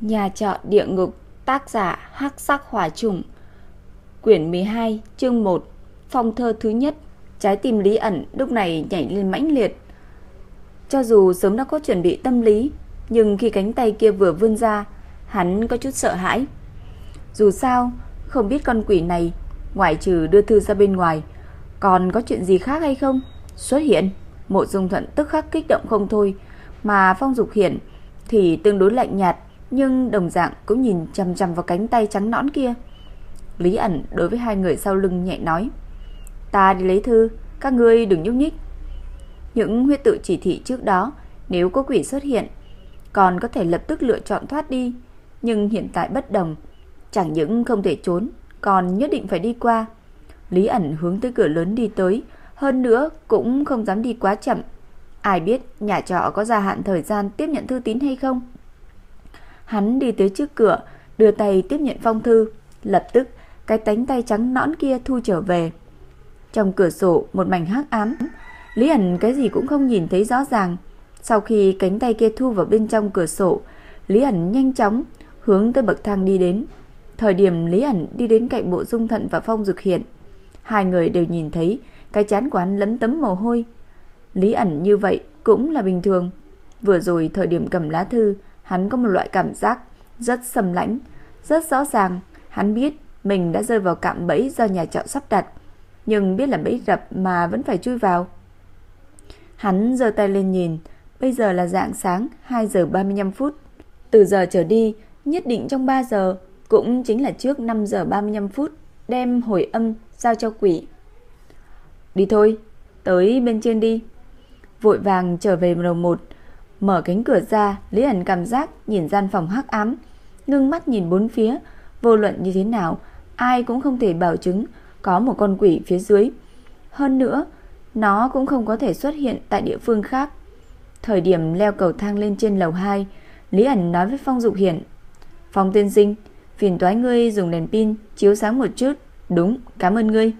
Nhà trọ địa ngục, tác giả Hắc Sắc Hỏa Trùng. Quyển 12, chương 1, phong thơ thứ nhất. Trái tim Lý ẩn lúc này nhảy lên mãnh liệt. Cho dù sớm đã có chuẩn bị tâm lý, nhưng khi cánh tay kia vừa vươn ra, hắn có chút sợ hãi. Dù sao, không biết con quỷ này ngoại trừ đưa thư ra bên ngoài, còn có chuyện gì khác hay không? Xuất hiện, Mộ Dung Thuận tức khắc kích động không thôi, mà Phong Dục Hiển thì tương đối lạnh nhạt, nhưng đồng dạng cũng nhìn chằm chằm vào cánh tay trắng nõn kia. Lý ẩn đối với hai người sau lưng nhẹ nói: "Ta đi lấy thư, các ngươi đừng nhúc nhích." Những huyết tự chỉ thị trước đó, nếu có quỷ xuất hiện, còn có thể lập tức lựa chọn thoát đi, nhưng hiện tại bất đồng, chẳng những không thể trốn, còn nhất định phải đi qua. Lý ẩn hướng tới cửa lớn đi tới, hơn nữa cũng không dám đi quá chậm. Ai biết nhà trọ có gia hạn thời gian tiếp nhận thư tín hay không? Hắn đi tới trước cửa, đưa tay tiếp nhận phong thư, lập tức cái tánh tay trắng nõn kia thu trở về. Trong cửa sổ một mảnh hắc ám, Lý ẩn cái gì cũng không nhìn thấy rõ ràng. Sau khi cánh tay kia thu vào bên trong cửa sổ, Lý ẩn nhanh chóng hướng tới bậc thang đi đến. Thời điểm Lý ẩn đi đến cạnh bộ dung thận và phong dược hiện, hai người đều nhìn thấy cái chán quán lấm tấm mồ hôi. Lý ẩn như vậy cũng là bình thường. Vừa rồi thời điểm cầm lá thư, hắn có một loại cảm giác rất sầm lãnh, rất rõ ràng, hắn biết mình đã rơi vào cạm bẫy do nhà trọ sắp đặt, nhưng biết là bẫy rập mà vẫn phải chui vào. Hắn giơ tay lên nhìn, bây giờ là dạng sáng 2 giờ 35 phút. Từ giờ trở đi, nhất định trong 3 giờ, cũng chính là trước 5 giờ 35 phút, đem hồi âm giao cho quỷ. Đi thôi, tới bên trên đi. Vội vàng trở về lầu 1, mở cánh cửa ra, Lý ẩn cảm giác nhìn gian phòng hắc ám, ngưng mắt nhìn bốn phía, vô luận như thế nào, ai cũng không thể bảo chứng có một con quỷ phía dưới. Hơn nữa, nó cũng không có thể xuất hiện tại địa phương khác. Thời điểm leo cầu thang lên trên lầu 2, Lý ẩn nói với Phong Dục Hiển, "Phong tiên sinh, phiền toái ngươi dùng đèn pin chiếu sáng một chút." "Đúng, cảm ơn ngươi."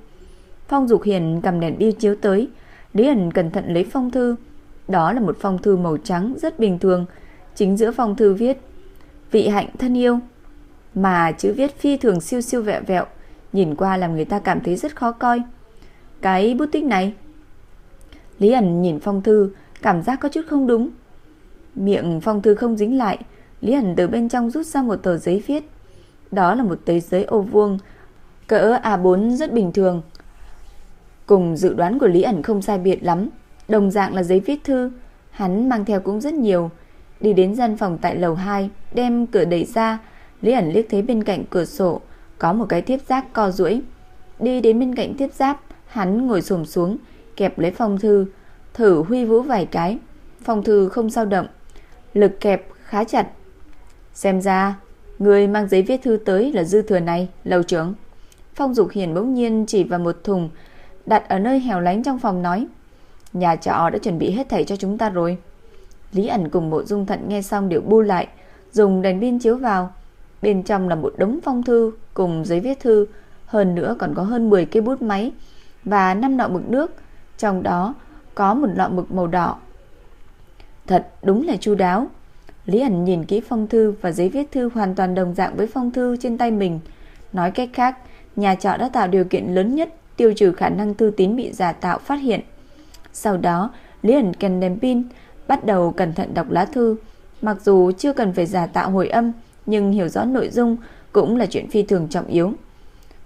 Phong Dục Hiển cầm đèn pin chiếu tới, Lý ẩn cẩn thận lấy phong thư, đó là một phong thư màu trắng rất bình thường, chính giữa phong thư viết: "Vị hạnh thân yêu." Mà chữ viết phi thường siêu siêu vẹo vẹo, nhìn qua làm người ta cảm thấy rất khó coi. Cái bút tích này Lý ẩn nhìn phong thư, cảm giác có chút không đúng. Miệng phong thư không dính lại, Lý ẩn từ bên trong rút ra một tờ giấy viết. Đó là một tờ giấy ô vuông, cỡ A4 rất bình thường. Cùng dự đoán của Lý ẩn không sai biệt lắm, đồng dạng là giấy viết thư, hắn mang theo cũng rất nhiều. Đi đến gian phòng tại lầu 2, đem cửa đẩy ra, Lý ẩn liếc thấy bên cạnh cửa sổ có một cái tiếp giáp co duỗi. Đi đến bên cạnh tiếp giáp, hắn ngồi xổm xuống, kẹp lấy phong thư, thử huy vũ vài cái. Phong thư không dao động, lực kẹp khá chặt. Xem ra, người mang giấy viết thư tới là dư thừa này, lầu trưởng. Phong Dục Hiền bỗng nhiên chỉ vào một thùng đặt ở nơi hẻo lánh trong phòng nói: "Nhà trọ đã chuẩn bị hết thảy cho chúng ta rồi." Lý ẩn cùng Mộ Dung Thận nghe xong đều bu lại, dùng đèn pin chiếu vào. Bên trong là một đống phong thư cùng giấy viết thư, hơn nữa còn có hơn 10 cây bút máy và 5 lọ mực nước, trong đó có một lọ mực màu đỏ. Thật đúng là chu đáo. Lý ẩn nhìn kỹ phong thư và giấy viết thư hoàn toàn đồng dạng với phong thư trên tay mình. Nói cách khác, nhà trọ đã tạo điều kiện lớn nhất tiêu trừ khả năng thư tín bị giả tạo phát hiện. Sau đó, Lý ẩn cần đèn pin, bắt đầu cẩn thận đọc lá thư. Mặc dù chưa cần phải giả tạo hồi âm, nhưng hiểu rõ nội dung cũng là chuyện phi thường trọng yếu.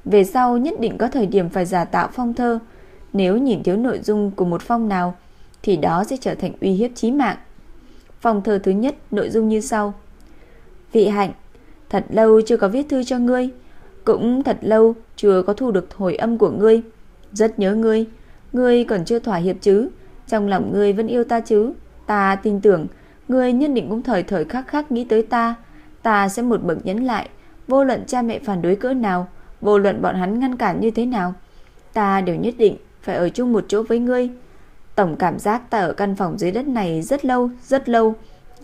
Về sau nhất định có thời điểm phải giả tạo phong thơ, nếu nhìn thiếu nội dung của một phong nào thì đó sẽ trở thành uy hiếp chí mạng. Phong thơ thứ nhất nội dung như sau: Vị Hạnh, thật lâu chưa có viết thư cho ngươi, cũng thật lâu chưa có thu được hồi âm của ngươi, rất nhớ ngươi, ngươi còn chưa thỏa hiệp chứ, trong lòng ngươi vẫn yêu ta chứ? Ta tin tưởng ngươi nhất định cũng thời thời khắc khắc nghĩ tới ta, ta sẽ một bậc nhấn lại, vô luận cha mẹ phản đối cỡ nào, vô luận bọn hắn ngăn cản như thế nào, ta đều nhất định phải ở chung một chỗ với ngươi. Tổng cảm giác ta ở căn phòng dưới đất này rất lâu, rất lâu.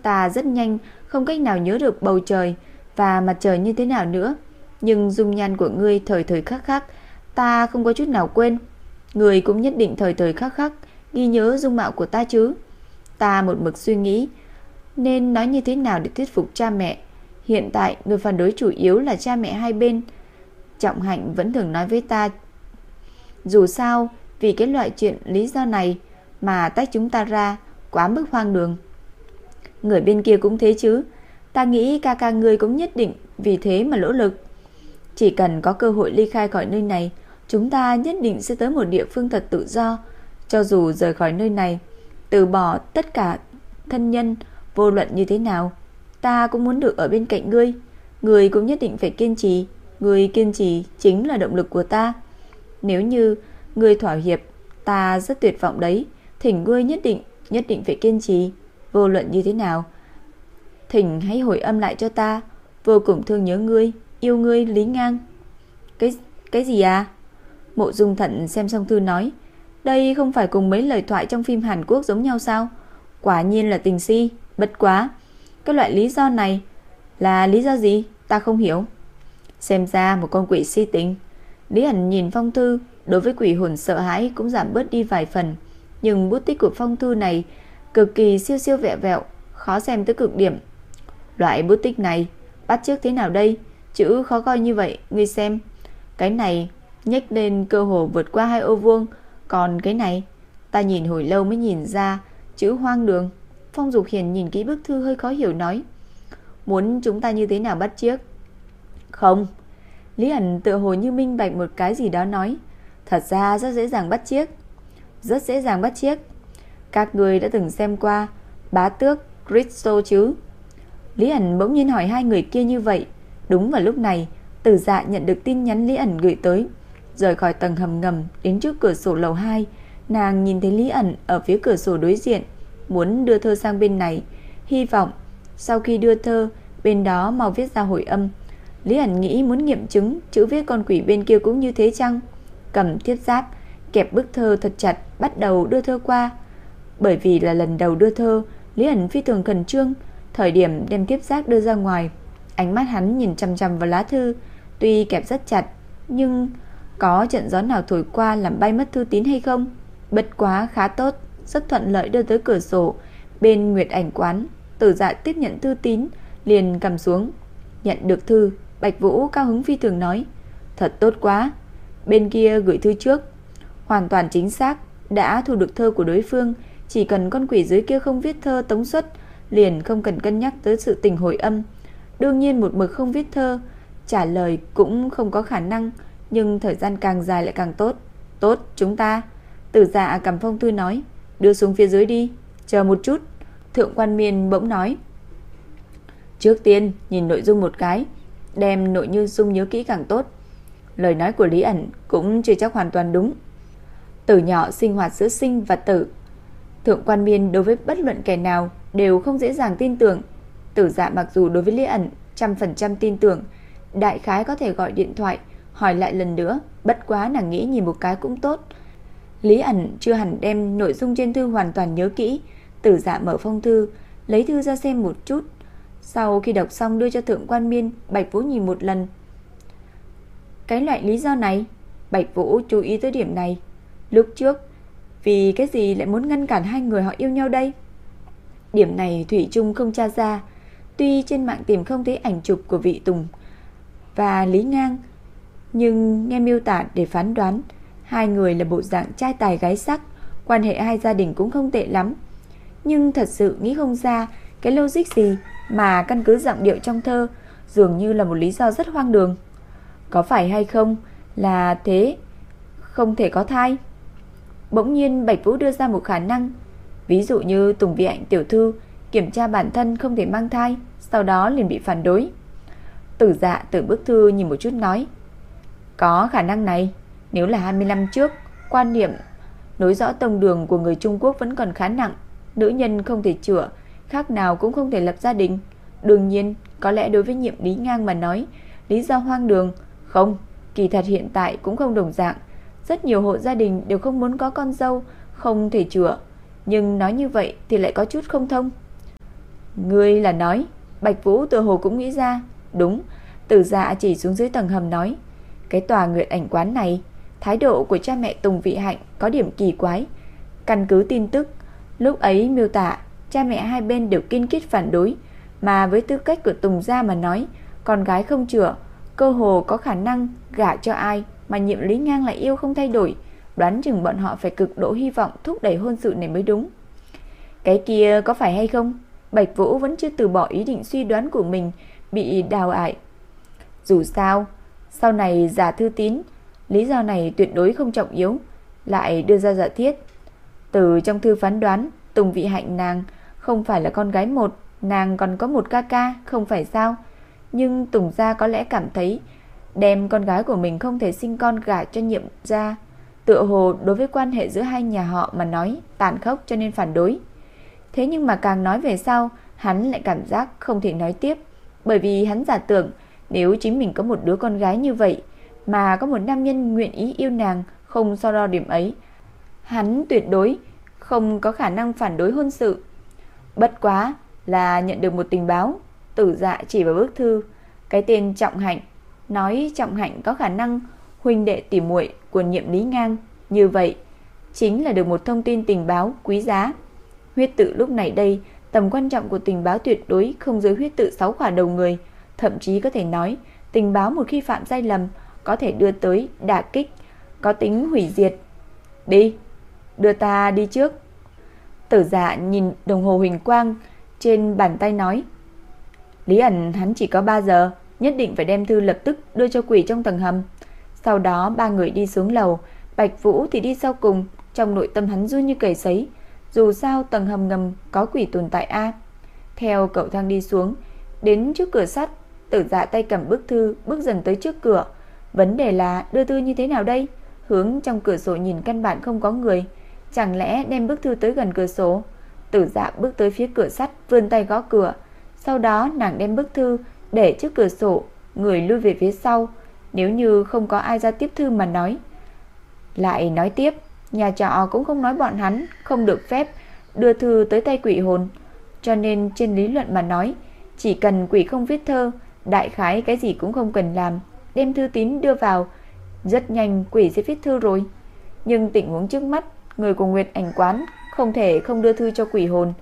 Ta rất nhanh, không cách nào nhớ được bầu trời và mặt trời như thế nào nữa. Nhưng dung nhan của ngươi thời thời khắc khắc, ta không có chút nào quên người cũng nhất định thời thời khắc khắc ghi nhớ dung mạo của ta chứ. Ta một mực suy nghĩ, nên nói như thế nào để thuyết phục cha mẹ. Hiện tại người phản đối chủ yếu là cha mẹ hai bên. Trọng Hạnh vẫn thường nói với ta dù sao vì cái loại chuyện lý do này mà tách chúng ta ra quá mức hoang đường. Người bên kia cũng thế chứ, ta nghĩ ca ca ngươi cũng nhất định vì thế mà nỗ lực. Chỉ cần có cơ hội ly khai khỏi nơi này, chúng ta nhất định sẽ tới một địa phương thật tự do, cho dù rời khỏi nơi này, từ bỏ tất cả thân nhân, vô luận như thế nào, ta cũng muốn được ở bên cạnh ngươi, ngươi cũng nhất định phải kiên trì, ngươi kiên trì chính là động lực của ta. Nếu như ngươi thỏa hiệp, ta rất tuyệt vọng đấy, thỉnh ngươi nhất định, nhất định phải kiên trì, vô luận như thế nào. Thỉnh hãy hồi âm lại cho ta, vô cùng thương nhớ ngươi, yêu ngươi Lý Ngang. Cái cái gì à? Mộ Dung Thận xem xong thư nói, đây không phải cùng mấy lời thoại trong phim Hàn Quốc giống nhau sao? Quả nhiên là tình si, bất quá. Cái loại lý do này là lý do gì? Ta không hiểu. Xem ra một con quỷ si tình. Lý ẩn nhìn phong thư, đối với quỷ hồn sợ hãi cũng giảm bớt đi vài phần. Nhưng bút tích của phong thư này cực kỳ siêu siêu vẹo vẹo, khó xem tới cực điểm. Loại bút tích này bắt trước thế nào đây? Chữ khó coi như vậy, ngươi xem. Cái này nhếch lên cơ hồ vượt qua hai ô vuông, còn cái này, ta nhìn hồi lâu mới nhìn ra chữ hoang đường. Phong Dục Hiền nhìn kỹ bức thư hơi khó hiểu nói, muốn chúng ta như thế nào bắt chiếc? Không. Lý ẩn tự hồ như minh bạch một cái gì đó nói, thật ra rất dễ dàng bắt chiếc. Rất dễ dàng bắt chiếc. Các người đã từng xem qua bá tước Cristo chứ? Lý ẩn bỗng nhiên hỏi hai người kia như vậy. Đúng vào lúc này, tử dạ nhận được tin nhắn Lý ẩn gửi tới. Rời khỏi tầng hầm ngầm đến trước cửa sổ lầu 2, nàng nhìn thấy Lý ẩn ở phía cửa sổ đối diện, muốn đưa thơ sang bên này, hy vọng sau khi đưa thơ, bên đó mau viết ra hồi âm. Lý ẩn nghĩ muốn nghiệm chứng chữ viết con quỷ bên kia cũng như thế chăng? Cầm thiết giáp, kẹp bức thơ thật chặt, bắt đầu đưa thơ qua. Bởi vì là lần đầu đưa thơ, Lý ẩn phi thường khẩn trương, thời điểm đem tiếp giác đưa ra ngoài, ánh mắt hắn nhìn chằm chằm vào lá thư, tuy kẹp rất chặt, nhưng có trận gió nào thổi qua làm bay mất thư tín hay không? Bất quá khá tốt, rất thuận lợi đưa tới cửa sổ bên Nguyệt Ảnh quán. Tử Dạ tiếp nhận thư tín, liền cầm xuống. Nhận được thư, Bạch Vũ cao hứng phi thường nói: "Thật tốt quá, bên kia gửi thư trước, hoàn toàn chính xác, đã thu được thơ của đối phương, chỉ cần con quỷ dưới kia không viết thơ tống xuất, liền không cần cân nhắc tới sự tình hồi âm. Đương nhiên một mực không viết thơ, trả lời cũng không có khả năng." Nhưng thời gian càng dài lại càng tốt. Tốt, chúng ta. Tử dạ cầm phong thư nói, đưa xuống phía dưới đi, chờ một chút. Thượng quan miên bỗng nói. Trước tiên, nhìn nội dung một cái, đem nội như dung nhớ kỹ càng tốt. Lời nói của Lý ẩn cũng chưa chắc hoàn toàn đúng. Từ nhỏ sinh hoạt giữa sinh và tử. Thượng quan miên đối với bất luận kẻ nào đều không dễ dàng tin tưởng. Tử dạ mặc dù đối với Lý ẩn trăm phần trăm tin tưởng, đại khái có thể gọi điện thoại hỏi lại lần nữa, bất quá nàng nghĩ nhìn một cái cũng tốt. Lý ẩn chưa hẳn đem nội dung trên thư hoàn toàn nhớ kỹ, tử dạ mở phong thư, lấy thư ra xem một chút. Sau khi đọc xong đưa cho thượng quan miên, Bạch Vũ nhìn một lần. Cái loại lý do này, Bạch Vũ chú ý tới điểm này. Lúc trước, vì cái gì lại muốn ngăn cản hai người họ yêu nhau đây? Điểm này Thủy Trung không tra ra, tuy trên mạng tìm không thấy ảnh chụp của vị Tùng và Lý Ngang, nhưng nghe miêu tả để phán đoán, hai người là bộ dạng trai tài gái sắc, quan hệ hai gia đình cũng không tệ lắm. Nhưng thật sự nghĩ không ra cái logic gì mà căn cứ giọng điệu trong thơ dường như là một lý do rất hoang đường. Có phải hay không là thế không thể có thai? Bỗng nhiên Bạch Vũ đưa ra một khả năng, ví dụ như Tùng Vị Hạnh tiểu thư kiểm tra bản thân không thể mang thai, sau đó liền bị phản đối. Tử Dạ từ bức thư nhìn một chút nói, có khả năng này, nếu là 20 năm trước, quan niệm nối rõ tông đường của người Trung Quốc vẫn còn khá nặng, nữ nhân không thể chữa, khác nào cũng không thể lập gia đình. Đương nhiên, có lẽ đối với nhiệm lý ngang mà nói, lý do hoang đường, không, kỳ thật hiện tại cũng không đồng dạng. Rất nhiều hộ gia đình đều không muốn có con dâu, không thể chữa, nhưng nói như vậy thì lại có chút không thông. Ngươi là nói, Bạch Vũ tự hồ cũng nghĩ ra, đúng, tử dạ chỉ xuống dưới tầng hầm nói, cái tòa nguyện ảnh quán này, thái độ của cha mẹ Tùng Vị Hạnh có điểm kỳ quái. Căn cứ tin tức, lúc ấy miêu tả, cha mẹ hai bên đều kiên quyết phản đối, Mà với tư cách của Tùng Gia mà nói, con gái không chữa, cơ hồ có khả năng gả cho ai mà nhiệm Lý Ngang lại yêu không thay đổi. Đoán chừng bọn họ phải cực độ hy vọng thúc đẩy hôn sự này mới đúng. Cái kia có phải hay không? Bạch Vũ vẫn chưa từ bỏ ý định suy đoán của mình bị đào ải. Dù sao, sau này giả thư tín, lý do này tuyệt đối không trọng yếu, lại đưa ra giả thiết. Từ trong thư phán đoán, Tùng Vị Hạnh nàng không phải là con gái một, nàng còn có một ca ca, không phải sao? Nhưng Tùng gia có lẽ cảm thấy đem con gái của mình không thể sinh con gả cho nhiệm gia, tựa hồ đối với quan hệ giữa hai nhà họ mà nói tàn khốc cho nên phản đối. Thế nhưng mà càng nói về sau, hắn lại cảm giác không thể nói tiếp, bởi vì hắn giả tưởng nếu chính mình có một đứa con gái như vậy mà có một nam nhân nguyện ý yêu nàng, không so đo điểm ấy, hắn tuyệt đối không có khả năng phản đối hôn sự. Bất quá là nhận được một tình báo, tử dạ chỉ vào bức thư, cái tên Trọng Hạnh, nói Trọng Hạnh có khả năng huynh đệ tỉ muội của nhiệm Lý Ngang, như vậy chính là được một thông tin tình báo quý giá. Huyết tự lúc này đây, tầm quan trọng của tình báo tuyệt đối không dưới huyết tự sáu khỏa đầu người, thậm chí có thể nói, tình báo một khi phạm sai lầm có thể đưa tới đả kích, có tính hủy diệt. Đi, đưa ta đi trước. Tử dạ nhìn đồng hồ huỳnh quang trên bàn tay nói. Lý ẩn hắn chỉ có 3 giờ, nhất định phải đem thư lập tức đưa cho quỷ trong tầng hầm. Sau đó ba người đi xuống lầu, Bạch Vũ thì đi sau cùng, trong nội tâm hắn run như cầy sấy. Dù sao tầng hầm ngầm có quỷ tồn tại a. Theo cậu thang đi xuống, đến trước cửa sắt, Tử Dạ tay cầm bức thư, bước dần tới trước cửa. Vấn đề là đưa thư như thế nào đây? Hướng trong cửa sổ nhìn căn bản không có người, chẳng lẽ đem bức thư tới gần cửa sổ? Tử Dạ bước tới phía cửa sắt, vươn tay gõ cửa. Sau đó nàng đem bức thư để trước cửa sổ, người lui về phía sau. Nếu như không có ai ra tiếp thư mà nói. Lại nói tiếp, nhà trọ cũng không nói bọn hắn không được phép đưa thư tới tay quỷ hồn. Cho nên trên lý luận mà nói, chỉ cần quỷ không viết thơ, đại khái cái gì cũng không cần làm, đem thư tín đưa vào, rất nhanh quỷ sẽ viết thư rồi. Nhưng tình huống trước mắt, người của Nguyệt Ảnh quán không thể không đưa thư cho quỷ hồn,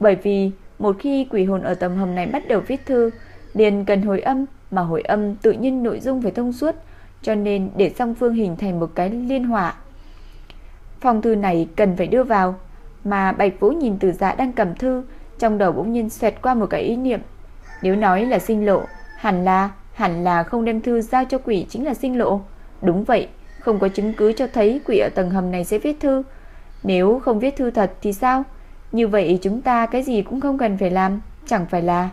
bởi vì một khi quỷ hồn ở tầm hầm này bắt đầu viết thư, liền cần hồi âm, mà hồi âm tự nhiên nội dung phải thông suốt, cho nên để song phương hình thành một cái liên hỏa. Phong thư này cần phải đưa vào, mà Bạch Vũ nhìn Từ Dạ đang cầm thư, trong đầu bỗng nhiên xoẹt qua một cái ý niệm. Nếu nói là sinh lộ, hẳn là hẳn là không đem thư giao cho quỷ chính là sinh lộ. Đúng vậy, không có chứng cứ cho thấy quỷ ở tầng hầm này sẽ viết thư. Nếu không viết thư thật thì sao? Như vậy chúng ta cái gì cũng không cần phải làm, chẳng phải là.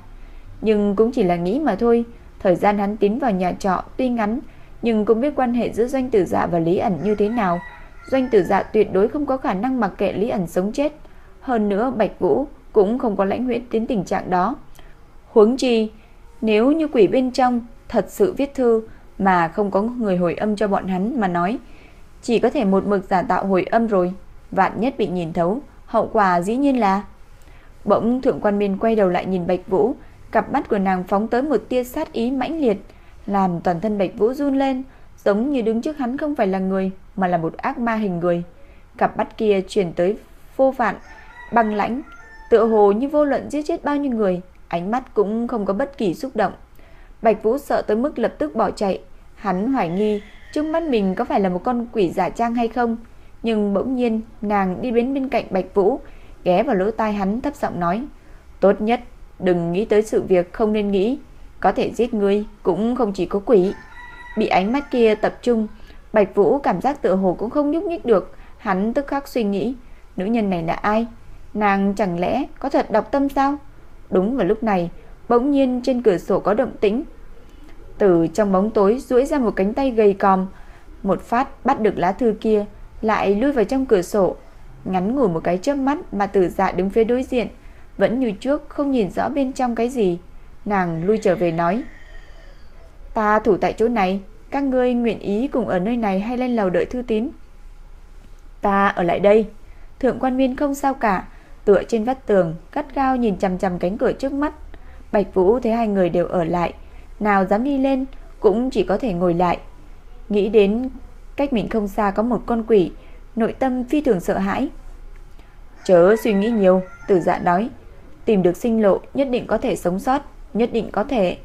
Nhưng cũng chỉ là nghĩ mà thôi. Thời gian hắn tiến vào nhà trọ tuy ngắn, nhưng cũng biết quan hệ giữa doanh tử dạ và Lý ẩn như thế nào. Doanh tử dạ tuyệt đối không có khả năng mặc kệ Lý ẩn sống chết. Hơn nữa Bạch Vũ cũng không có lãnh huyễn đến tình trạng đó. Huống chi, nếu như quỷ bên trong thật sự viết thư mà không có người hồi âm cho bọn hắn mà nói, chỉ có thể một mực giả tạo hồi âm rồi, vạn nhất bị nhìn thấu, hậu quả dĩ nhiên là. Bỗng thượng quan miên quay đầu lại nhìn Bạch Vũ, cặp mắt của nàng phóng tới một tia sát ý mãnh liệt, làm toàn thân Bạch Vũ run lên, giống như đứng trước hắn không phải là người mà là một ác ma hình người. Cặp mắt kia chuyển tới vô vạn, băng lãnh, tựa hồ như vô luận giết chết bao nhiêu người, ánh mắt cũng không có bất kỳ xúc động. Bạch Vũ sợ tới mức lập tức bỏ chạy, hắn hoài nghi trước mắt mình có phải là một con quỷ giả trang hay không, nhưng bỗng nhiên nàng đi đến bên cạnh Bạch Vũ, ghé vào lỗ tai hắn thấp giọng nói: "Tốt nhất đừng nghĩ tới sự việc không nên nghĩ, có thể giết ngươi cũng không chỉ có quỷ." Bị ánh mắt kia tập trung, Bạch Vũ cảm giác tựa hồ cũng không nhúc nhích được, hắn tức khắc suy nghĩ, nữ nhân này là ai? Nàng chẳng lẽ có thật đọc tâm sao? Đúng vào lúc này, bỗng nhiên trên cửa sổ có động tĩnh. Từ trong bóng tối duỗi ra một cánh tay gầy còm, một phát bắt được lá thư kia, lại lui vào trong cửa sổ. Ngắn ngủi một cái chớp mắt mà Tử Dạ đứng phía đối diện, vẫn như trước không nhìn rõ bên trong cái gì. Nàng lui trở về nói: "Ta thủ tại chỗ này, các ngươi nguyện ý cùng ở nơi này hay lên lầu đợi thư tín?" "Ta ở lại đây." Thượng quan viên không sao cả, tựa trên vách tường, cắt gao nhìn chằm chằm cánh cửa trước mắt. Bạch Vũ thấy hai người đều ở lại, nào dám đi lên, cũng chỉ có thể ngồi lại. Nghĩ đến cách mình không xa có một con quỷ, nội tâm phi thường sợ hãi. Chớ suy nghĩ nhiều, tử dạ nói. tìm được sinh lộ, nhất định có thể sống sót, nhất định có thể.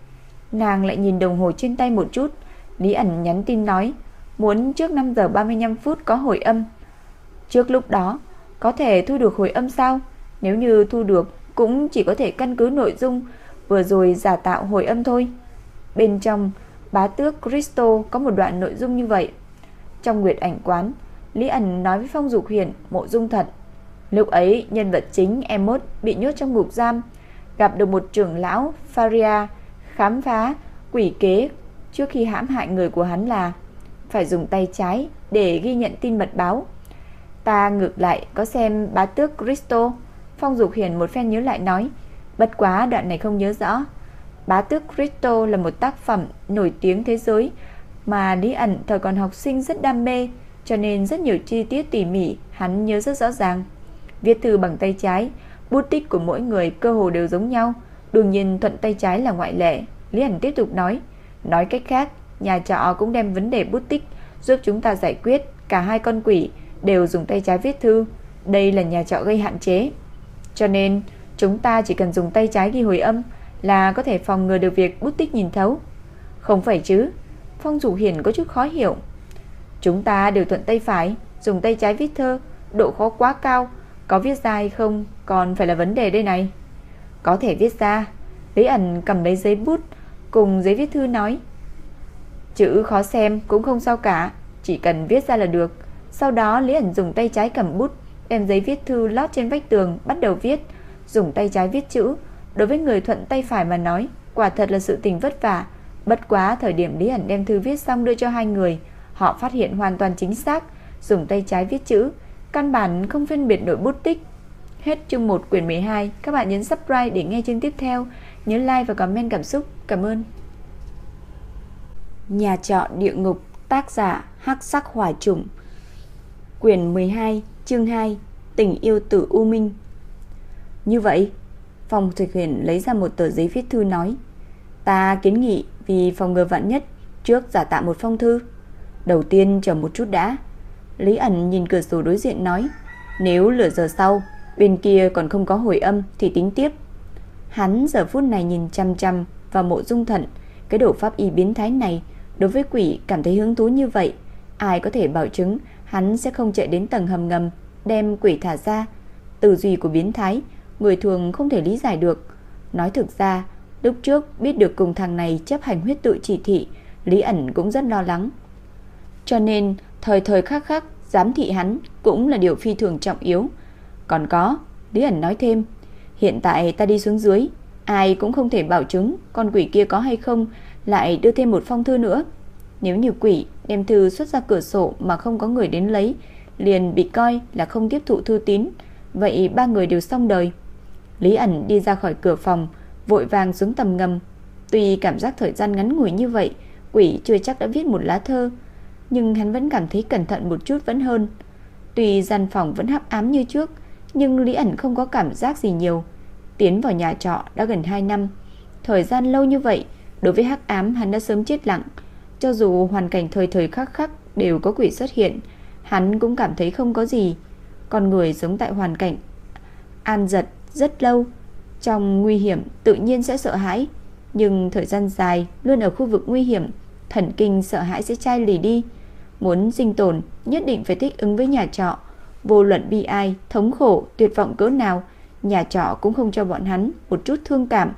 Nàng lại nhìn đồng hồ trên tay một chút, Lý ẩn nhắn tin nói, muốn trước 5 giờ 35 phút có hồi âm. Trước lúc đó, có thể thu được hồi âm sao? Nếu như thu được, cũng chỉ có thể căn cứ nội dung vừa rồi giả tạo hồi âm thôi. Bên trong, bá tước Cristo có một đoạn nội dung như vậy. Trong nguyệt ảnh quán, Lý ẩn nói với Phong Dục hiển mộ dung thật. Lúc ấy, nhân vật chính Emot bị nhốt trong ngục giam, gặp được một trưởng lão Faria khám phá quỷ kế trước khi hãm hại người của hắn là phải dùng tay trái để ghi nhận tin mật báo. Ta ngược lại có xem bá tước Cristo. Phong Dục Hiền một phen nhớ lại nói, bất quá đoạn này không nhớ rõ. Bá tước Cristo là một tác phẩm nổi tiếng thế giới mà Lý ẩn thời còn học sinh rất đam mê, cho nên rất nhiều chi tiết tỉ mỉ hắn nhớ rất rõ ràng. Viết thư bằng tay trái, bút tích của mỗi người cơ hồ đều giống nhau, đương nhiên thuận tay trái là ngoại lệ. Lý ẩn tiếp tục nói, nói cách khác, nhà trọ cũng đem vấn đề bút tích giúp chúng ta giải quyết, cả hai con quỷ đều dùng tay trái viết thư, đây là nhà trọ gây hạn chế. Cho nên, chúng ta chỉ cần dùng tay trái ghi hồi âm là có thể phòng ngừa được việc bút tích nhìn thấu. Không phải chứ? Phong Dụ Hiển có chút khó hiểu. Chúng ta đều thuận tay phải, dùng tay trái viết thơ, độ khó quá cao, có viết ra hay không còn phải là vấn đề đây này. Có thể viết ra. Lý ẩn cầm lấy giấy bút cùng giấy viết thư nói. Chữ khó xem cũng không sao cả, chỉ cần viết ra là được. Sau đó Lý ẩn dùng tay trái cầm bút, đem giấy viết thư lót trên vách tường, bắt đầu viết, dùng tay trái viết chữ. Đối với người thuận tay phải mà nói, quả thật là sự tình vất vả. Bất quá thời điểm Lý Ảnh đem thư viết xong đưa cho hai người, họ phát hiện hoàn toàn chính xác, dùng tay trái viết chữ, căn bản không phân biệt nổi bút tích. Hết chương 1 quyển 12, các bạn nhấn subscribe để nghe chương tiếp theo, nhớ like và comment cảm xúc. Cảm ơn. Nhà trọ địa ngục, tác giả Hắc Sắc Hỏa Trùng. Quyển 12, chương 2, Tình yêu tử U Minh. Như vậy, Phòng Thực Huyền lấy ra một tờ giấy viết thư nói: "Ta kiến nghị vì phòng ngừa vạn nhất, trước giả tạm một phong thư. Đầu tiên chờ một chút đã." Lý ẩn nhìn cửa sổ đối diện nói, nếu lửa giờ sau, bên kia còn không có hồi âm thì tính tiếp. Hắn giờ phút này nhìn chăm chăm vào mộ dung thận, cái đồ pháp y biến thái này, đối với quỷ cảm thấy hứng thú như vậy, ai có thể bảo chứng hắn sẽ không chạy đến tầng hầm ngầm, đem quỷ thả ra. Tư duy của biến thái, người thường không thể lý giải được. Nói thực ra, lúc trước biết được cùng thằng này chấp hành huyết tự chỉ thị, Lý ẩn cũng rất lo lắng. Cho nên, thời thời khắc khắc giám thị hắn cũng là điều phi thường trọng yếu. Còn có, Lý ẩn nói thêm, hiện tại ta đi xuống dưới, ai cũng không thể bảo chứng con quỷ kia có hay không, lại đưa thêm một phong thư nữa. Nếu như quỷ đem thư xuất ra cửa sổ mà không có người đến lấy, liền bị coi là không tiếp thụ thư tín, vậy ba người đều xong đời. Lý ẩn đi ra khỏi cửa phòng, vội vàng xuống tầm ngầm. Tuy cảm giác thời gian ngắn ngủi như vậy, quỷ chưa chắc đã viết một lá thơ, nhưng hắn vẫn cảm thấy cẩn thận một chút vẫn hơn. Tuy gian phòng vẫn hấp ám như trước, nhưng Lý ẩn không có cảm giác gì nhiều. Tiến vào nhà trọ đã gần 2 năm. Thời gian lâu như vậy, đối với hắc ám hắn đã sớm chết lặng. Cho dù hoàn cảnh thời thời khắc khắc đều có quỷ xuất hiện, hắn cũng cảm thấy không có gì. Con người sống tại hoàn cảnh an giật rất lâu, trong nguy hiểm tự nhiên sẽ sợ hãi, nhưng thời gian dài luôn ở khu vực nguy hiểm, thần kinh sợ hãi sẽ chai lì đi. Muốn sinh tồn, nhất định phải thích ứng với nhà trọ. Vô luận bi ai, thống khổ, tuyệt vọng cỡ nào, nhà trọ cũng không cho bọn hắn một chút thương cảm.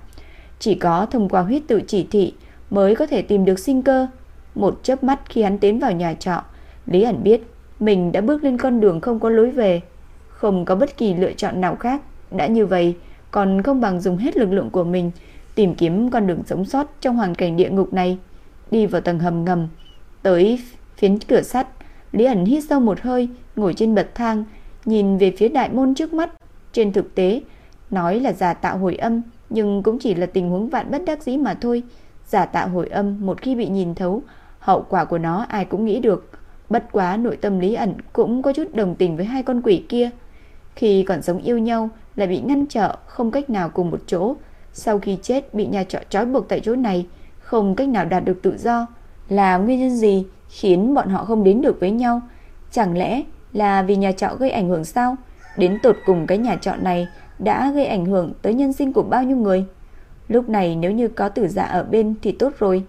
Chỉ có thông qua huyết tự chỉ thị mới có thể tìm được sinh cơ. Một chớp mắt khi hắn tiến vào nhà trọ, Lý ẩn biết mình đã bước lên con đường không có lối về. Không có bất kỳ lựa chọn nào khác. Đã như vậy, còn không bằng dùng hết lực lượng của mình tìm kiếm con đường sống sót trong hoàn cảnh địa ngục này. Đi vào tầng hầm ngầm, tới phiến cửa sắt, Lý ẩn hít sâu một hơi, ngồi trên bậc thang, nhìn về phía đại môn trước mắt. Trên thực tế, nói là giả tạo hồi âm, nhưng cũng chỉ là tình huống vạn bất đắc dĩ mà thôi. Giả tạo hồi âm một khi bị nhìn thấu, hậu quả của nó ai cũng nghĩ được. Bất quá nội tâm Lý ẩn cũng có chút đồng tình với hai con quỷ kia. Khi còn sống yêu nhau lại bị ngăn trở, không cách nào cùng một chỗ. Sau khi chết bị nhà trọ trói buộc tại chỗ này, không cách nào đạt được tự do. Là nguyên nhân gì khiến bọn họ không đến được với nhau. Chẳng lẽ là vì nhà trọ gây ảnh hưởng sao? Đến tột cùng cái nhà trọ này đã gây ảnh hưởng tới nhân sinh của bao nhiêu người. Lúc này nếu như có tử dạ ở bên thì tốt rồi.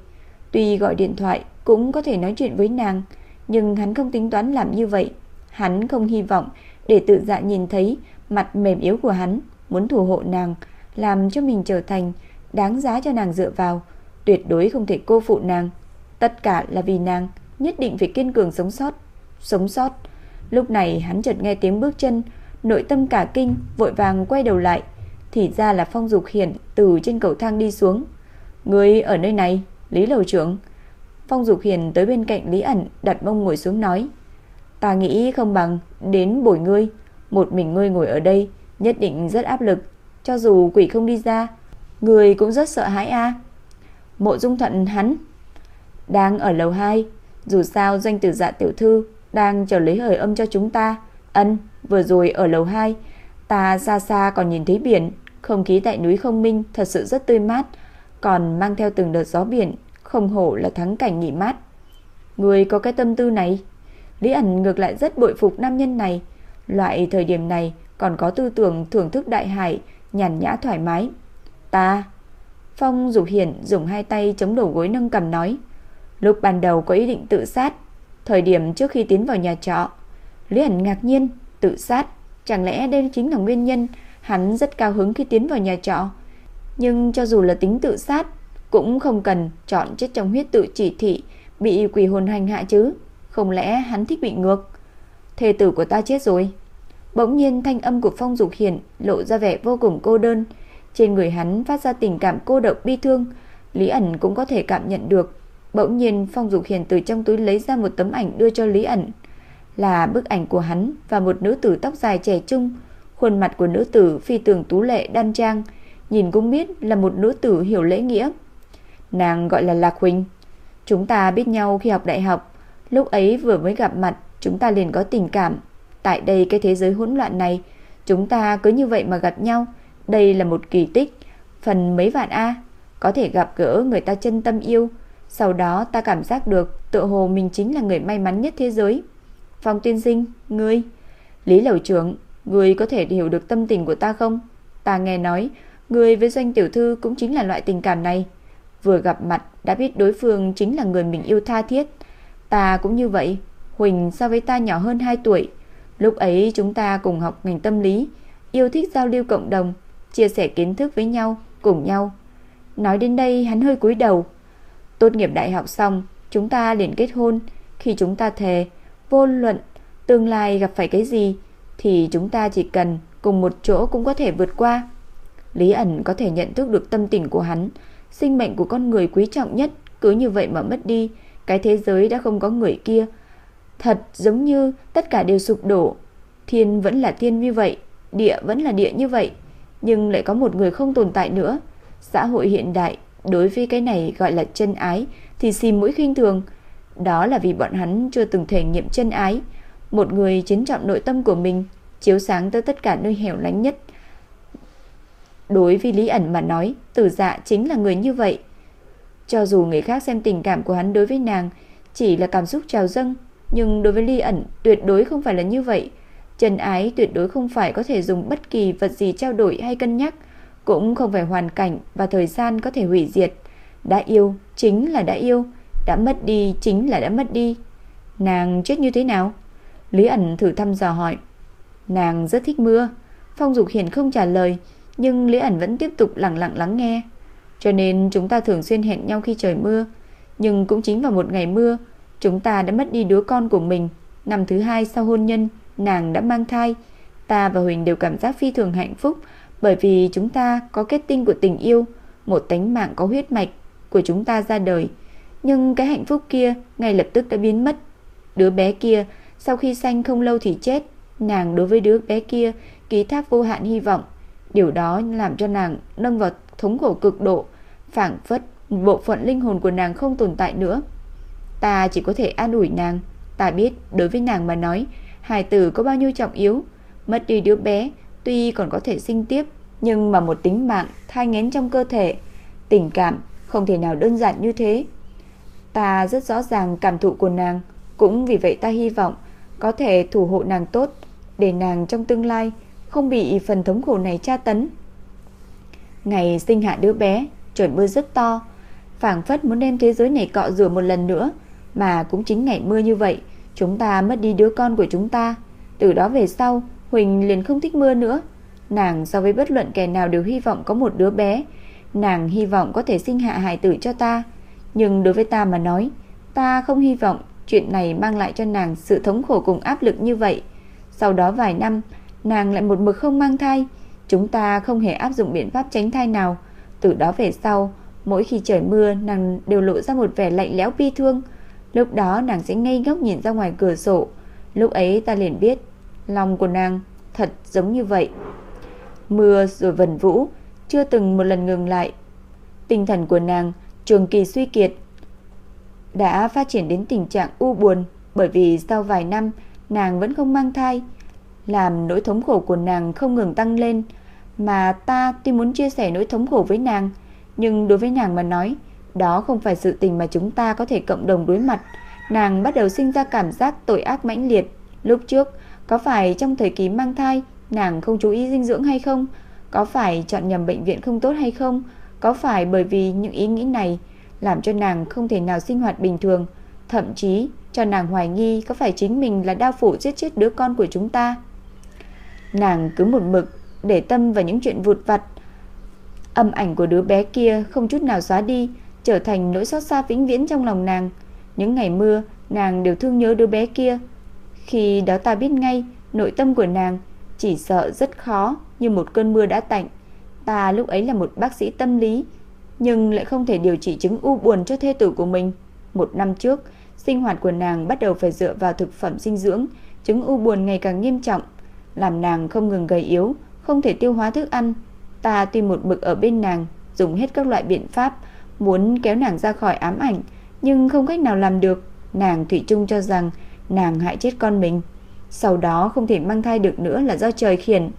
Tuy gọi điện thoại cũng có thể nói chuyện với nàng, nhưng hắn không tính toán làm như vậy. Hắn không hy vọng để tự dạ nhìn thấy mặt mềm yếu của hắn, muốn thủ hộ nàng, làm cho mình trở thành đáng giá cho nàng dựa vào, tuyệt đối không thể cô phụ nàng. Tất cả là vì nàng, nhất định phải kiên cường sống sót. Sống sót. Lúc này hắn chợt nghe tiếng bước chân, nội tâm cả kinh, vội vàng quay đầu lại. Thì ra là Phong Dục Hiển từ trên cầu thang đi xuống. Người ở nơi này, Lý Lầu trưởng. Phong Dục Hiền tới bên cạnh Lý ẩn, đặt mông ngồi xuống nói. Ta nghĩ không bằng đến bồi ngươi, một mình ngươi ngồi ở đây, nhất định rất áp lực. Cho dù quỷ không đi ra, người cũng rất sợ hãi a. Mộ Dung Thuận hắn đang ở lầu 2, dù sao doanh tử dạ tiểu thư đang chờ lấy hời âm cho chúng ta. Ân, vừa rồi ở lầu 2, ta xa xa còn nhìn thấy biển, không khí tại núi Không Minh thật sự rất tươi mát, còn mang theo từng đợt gió biển, không hổ là thắng cảnh nghỉ mát. Người có cái tâm tư này. Lý ẩn ngược lại rất bội phục nam nhân này, loại thời điểm này còn có tư tưởng thưởng thức đại hải, nhàn nhã thoải mái. Ta, Phong Dục Hiển dùng hai tay chống đầu gối nâng cầm nói, lúc ban đầu có ý định tự sát, thời điểm trước khi tiến vào nhà trọ, Lý ẩn ngạc nhiên, tự sát, chẳng lẽ đây chính là nguyên nhân hắn rất cao hứng khi tiến vào nhà trọ. Nhưng cho dù là tính tự sát, cũng không cần chọn chết trong huyết tự chỉ thị bị quỷ hồn hành hạ chứ, không lẽ hắn thích bị ngược? Thê tử của ta chết rồi. Bỗng nhiên thanh âm của Phong Dục Hiển lộ ra vẻ vô cùng cô đơn, trên người hắn phát ra tình cảm cô độc bi thương, Lý ẩn cũng có thể cảm nhận được. Bỗng nhiên Phong Dục Hiển từ trong túi lấy ra một tấm ảnh đưa cho Lý ẩn, là bức ảnh của hắn và một nữ tử tóc dài trẻ trung, khuôn mặt của nữ tử phi tường tú lệ đan trang, nhìn cũng biết là một nữ tử hiểu lễ nghĩa. Nàng gọi là Lạc Huỳnh. Chúng ta biết nhau khi học đại học, lúc ấy vừa mới gặp mặt, chúng ta liền có tình cảm. Tại đây cái thế giới hỗn loạn này, chúng ta cứ như vậy mà gặp nhau, đây là một kỳ tích. Phần mấy vạn A, có thể gặp gỡ người ta chân tâm yêu, sau đó ta cảm giác được tự hồ mình chính là người may mắn nhất thế giới. Phong tiên sinh, ngươi, Lý Lầu trưởng, ngươi có thể hiểu được tâm tình của ta không? Ta nghe nói, ngươi với doanh tiểu thư cũng chính là loại tình cảm này. Vừa gặp mặt đã biết đối phương chính là người mình yêu tha thiết. Ta cũng như vậy, Huỳnh so với ta nhỏ hơn 2 tuổi. Lúc ấy chúng ta cùng học ngành tâm lý, yêu thích giao lưu cộng đồng, chia sẻ kiến thức với nhau, cùng nhau. Nói đến đây hắn hơi cúi đầu. Tốt nghiệp đại học xong, chúng ta liền kết hôn. Khi chúng ta thề, vô luận tương lai gặp phải cái gì, thì chúng ta chỉ cần cùng một chỗ cũng có thể vượt qua. Lý ẩn có thể nhận thức được tâm tình của hắn, sinh mệnh của con người quý trọng nhất cứ như vậy mà mất đi, cái thế giới đã không có người kia. Thật giống như tất cả đều sụp đổ, thiên vẫn là thiên như vậy, địa vẫn là địa như vậy, nhưng lại có một người không tồn tại nữa. Xã hội hiện đại đối với cái này gọi là chân ái thì xìm mũi khinh thường, đó là vì bọn hắn chưa từng thể nghiệm chân ái, một người chiến trọng nội tâm của mình, chiếu sáng tới tất cả nơi hẻo lánh nhất. Đối với Lý ẩn mà nói, tử dạ chính là người như vậy. Cho dù người khác xem tình cảm của hắn đối với nàng chỉ là cảm xúc trào dâng, nhưng đối với Lý ẩn tuyệt đối không phải là như vậy. Chân ái tuyệt đối không phải có thể dùng bất kỳ vật gì trao đổi hay cân nhắc, cũng không phải hoàn cảnh và thời gian có thể hủy diệt. Đã yêu chính là đã yêu, đã mất đi chính là đã mất đi. Nàng chết như thế nào? Lý ẩn thử thăm dò hỏi. Nàng rất thích mưa. Phong Dục Hiển không trả lời, nhưng Lý ẩn vẫn tiếp tục lặng lặng lắng nghe. Cho nên chúng ta thường xuyên hẹn nhau khi trời mưa, nhưng cũng chính vào một ngày mưa, chúng ta đã mất đi đứa con của mình. Năm thứ hai sau hôn nhân, nàng đã mang thai. Ta và Huỳnh đều cảm giác phi thường hạnh phúc bởi vì chúng ta có kết tinh của tình yêu, một tánh mạng có huyết mạch của chúng ta ra đời. Nhưng cái hạnh phúc kia ngay lập tức đã biến mất. Đứa bé kia sau khi sanh không lâu thì chết, nàng đối với đứa bé kia ký thác vô hạn hy vọng. Điều đó làm cho nàng nâng vào thống khổ cực độ, phảng phất bộ phận linh hồn của nàng không tồn tại nữa. Ta chỉ có thể an ủi nàng, ta biết đối với nàng mà nói, hài tử có bao nhiêu trọng yếu, mất đi đứa bé tuy còn có thể sinh tiếp, nhưng mà một tính mạng thai nghén trong cơ thể, tình cảm không thể nào đơn giản như thế. Ta rất rõ ràng cảm thụ của nàng, cũng vì vậy ta hy vọng có thể thủ hộ nàng tốt, để nàng trong tương lai không bị phần thống khổ này tra tấn. Ngày sinh hạ đứa bé, trời mưa rất to, phảng phất muốn đem thế giới này cọ rửa một lần nữa, mà cũng chính ngày mưa như vậy, chúng ta mất đi đứa con của chúng ta. Từ đó về sau, Huỳnh liền không thích mưa nữa. Nàng so với bất luận kẻ nào đều hy vọng có một đứa bé, nàng hy vọng có thể sinh hạ hài tử cho ta, nhưng đối với ta mà nói, ta không hy vọng chuyện này mang lại cho nàng sự thống khổ cùng áp lực như vậy. Sau đó vài năm, nàng lại một mực không mang thai, chúng ta không hề áp dụng biện pháp tránh thai nào. Từ đó về sau, mỗi khi trời mưa, nàng đều lộ ra một vẻ lạnh lẽo bi thương. Lúc đó nàng sẽ ngây ngốc nhìn ra ngoài cửa sổ. Lúc ấy ta liền biết, lòng của nàng thật giống như vậy. Mưa rồi vần vũ, chưa từng một lần ngừng lại. Tinh thần của nàng trường kỳ suy kiệt, đã phát triển đến tình trạng u buồn bởi vì sau vài năm nàng vẫn không mang thai, làm nỗi thống khổ của nàng không ngừng tăng lên, mà ta tuy muốn chia sẻ nỗi thống khổ với nàng, nhưng đối với nàng mà nói, đó không phải sự tình mà chúng ta có thể cộng đồng đối mặt. Nàng bắt đầu sinh ra cảm giác tội ác mãnh liệt. Lúc trước, có phải trong thời kỳ mang thai, nàng không chú ý dinh dưỡng hay không? Có phải chọn nhầm bệnh viện không tốt hay không? Có phải bởi vì những ý nghĩ này làm cho nàng không thể nào sinh hoạt bình thường, thậm chí cho nàng hoài nghi có phải chính mình là đao phủ giết chết đứa con của chúng ta. Nàng cứ một mực để tâm vào những chuyện vụt vặt. Âm ảnh của đứa bé kia không chút nào xóa đi, trở thành nỗi xót xa vĩnh viễn trong lòng nàng. Những ngày mưa, nàng đều thương nhớ đứa bé kia. Khi đó ta biết ngay, nội tâm của nàng chỉ sợ rất khó như một cơn mưa đã tạnh. Ta lúc ấy là một bác sĩ tâm lý, nhưng lại không thể điều trị chứng u buồn cho thê tử của mình. Một năm trước, sinh hoạt của nàng bắt đầu phải dựa vào thực phẩm dinh dưỡng, chứng u buồn ngày càng nghiêm trọng, làm nàng không ngừng gầy yếu, không thể tiêu hóa thức ăn. Ta tuy một bực ở bên nàng, dùng hết các loại biện pháp, muốn kéo nàng ra khỏi ám ảnh, nhưng không cách nào làm được. Nàng thủy chung cho rằng nàng hại chết con mình. Sau đó không thể mang thai được nữa là do trời khiển.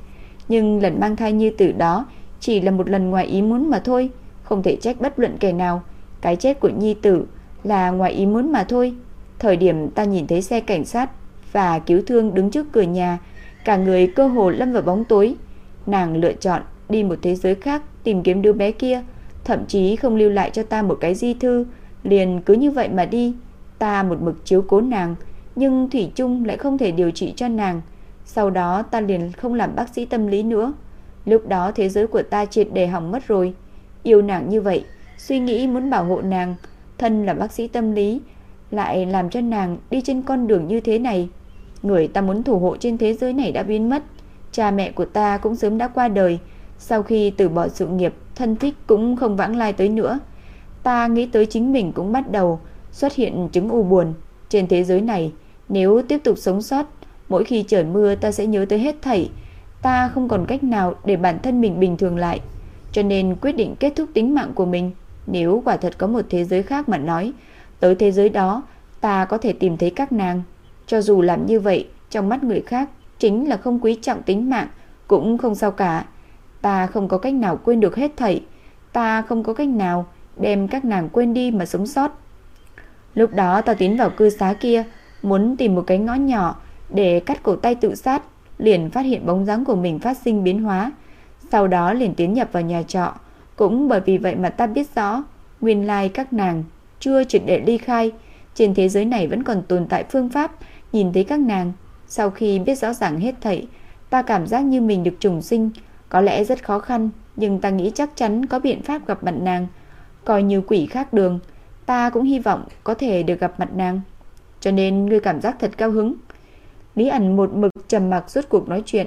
Nhưng lần mang thai như từ đó chỉ là một lần ngoài ý muốn mà thôi không thể trách bất luận kẻ nào. Cái chết của nhi tử là ngoài ý muốn mà thôi. Thời điểm ta nhìn thấy xe cảnh sát và cứu thương đứng trước cửa nhà, cả người cơ hồ lâm vào bóng tối. Nàng lựa chọn đi một thế giới khác tìm kiếm đứa bé kia, thậm chí không lưu lại cho ta một cái di thư, liền cứ như vậy mà đi. Ta một mực chiếu cố nàng, nhưng Thủy chung lại không thể điều trị cho nàng. Sau đó ta liền không làm bác sĩ tâm lý nữa. Lúc đó thế giới của ta triệt để hỏng mất rồi. Yêu nàng như vậy, suy nghĩ muốn bảo hộ nàng, thân là bác sĩ tâm lý, lại làm cho nàng đi trên con đường như thế này. Người ta muốn thủ hộ trên thế giới này đã biến mất, cha mẹ của ta cũng sớm đã qua đời, sau khi từ bỏ sự nghiệp, thân thích cũng không vãng lai tới nữa. Ta nghĩ tới chính mình cũng bắt đầu xuất hiện chứng u buồn. Trên thế giới này, nếu tiếp tục sống sót, mỗi khi trời mưa ta sẽ nhớ tới hết thảy. Ta không còn cách nào để bản thân mình bình thường lại cho nên quyết định kết thúc tính mạng của mình. Nếu quả thật có một thế giới khác mà nói, tới thế giới đó ta có thể tìm thấy các nàng. Cho dù làm như vậy, trong mắt người khác chính là không quý trọng tính mạng, cũng không sao cả. Ta không có cách nào quên được hết thảy, ta không có cách nào đem các nàng quên đi mà sống sót. Lúc đó ta tiến vào cư xá kia, muốn tìm một cái ngõ nhỏ để cắt cổ tay tự sát, liền phát hiện bóng dáng của mình phát sinh biến hóa, sau đó liền tiến nhập vào nhà trọ. Cũng bởi vì vậy mà ta biết rõ, nguyên lai các nàng chưa triệt để ly khai, trên thế giới này vẫn còn tồn tại phương pháp nhìn thấy các nàng. Sau khi biết rõ ràng hết thảy, ta cảm giác như mình được trùng sinh, có lẽ rất khó khăn, nhưng ta nghĩ chắc chắn có biện pháp gặp mặt nàng. Coi như quỷ khác đường, ta cũng hy vọng có thể được gặp mặt nàng. Cho nên ngươi cảm giác thật cao hứng. Lý ẩn một mực trầm mặc suốt cuộc nói chuyện.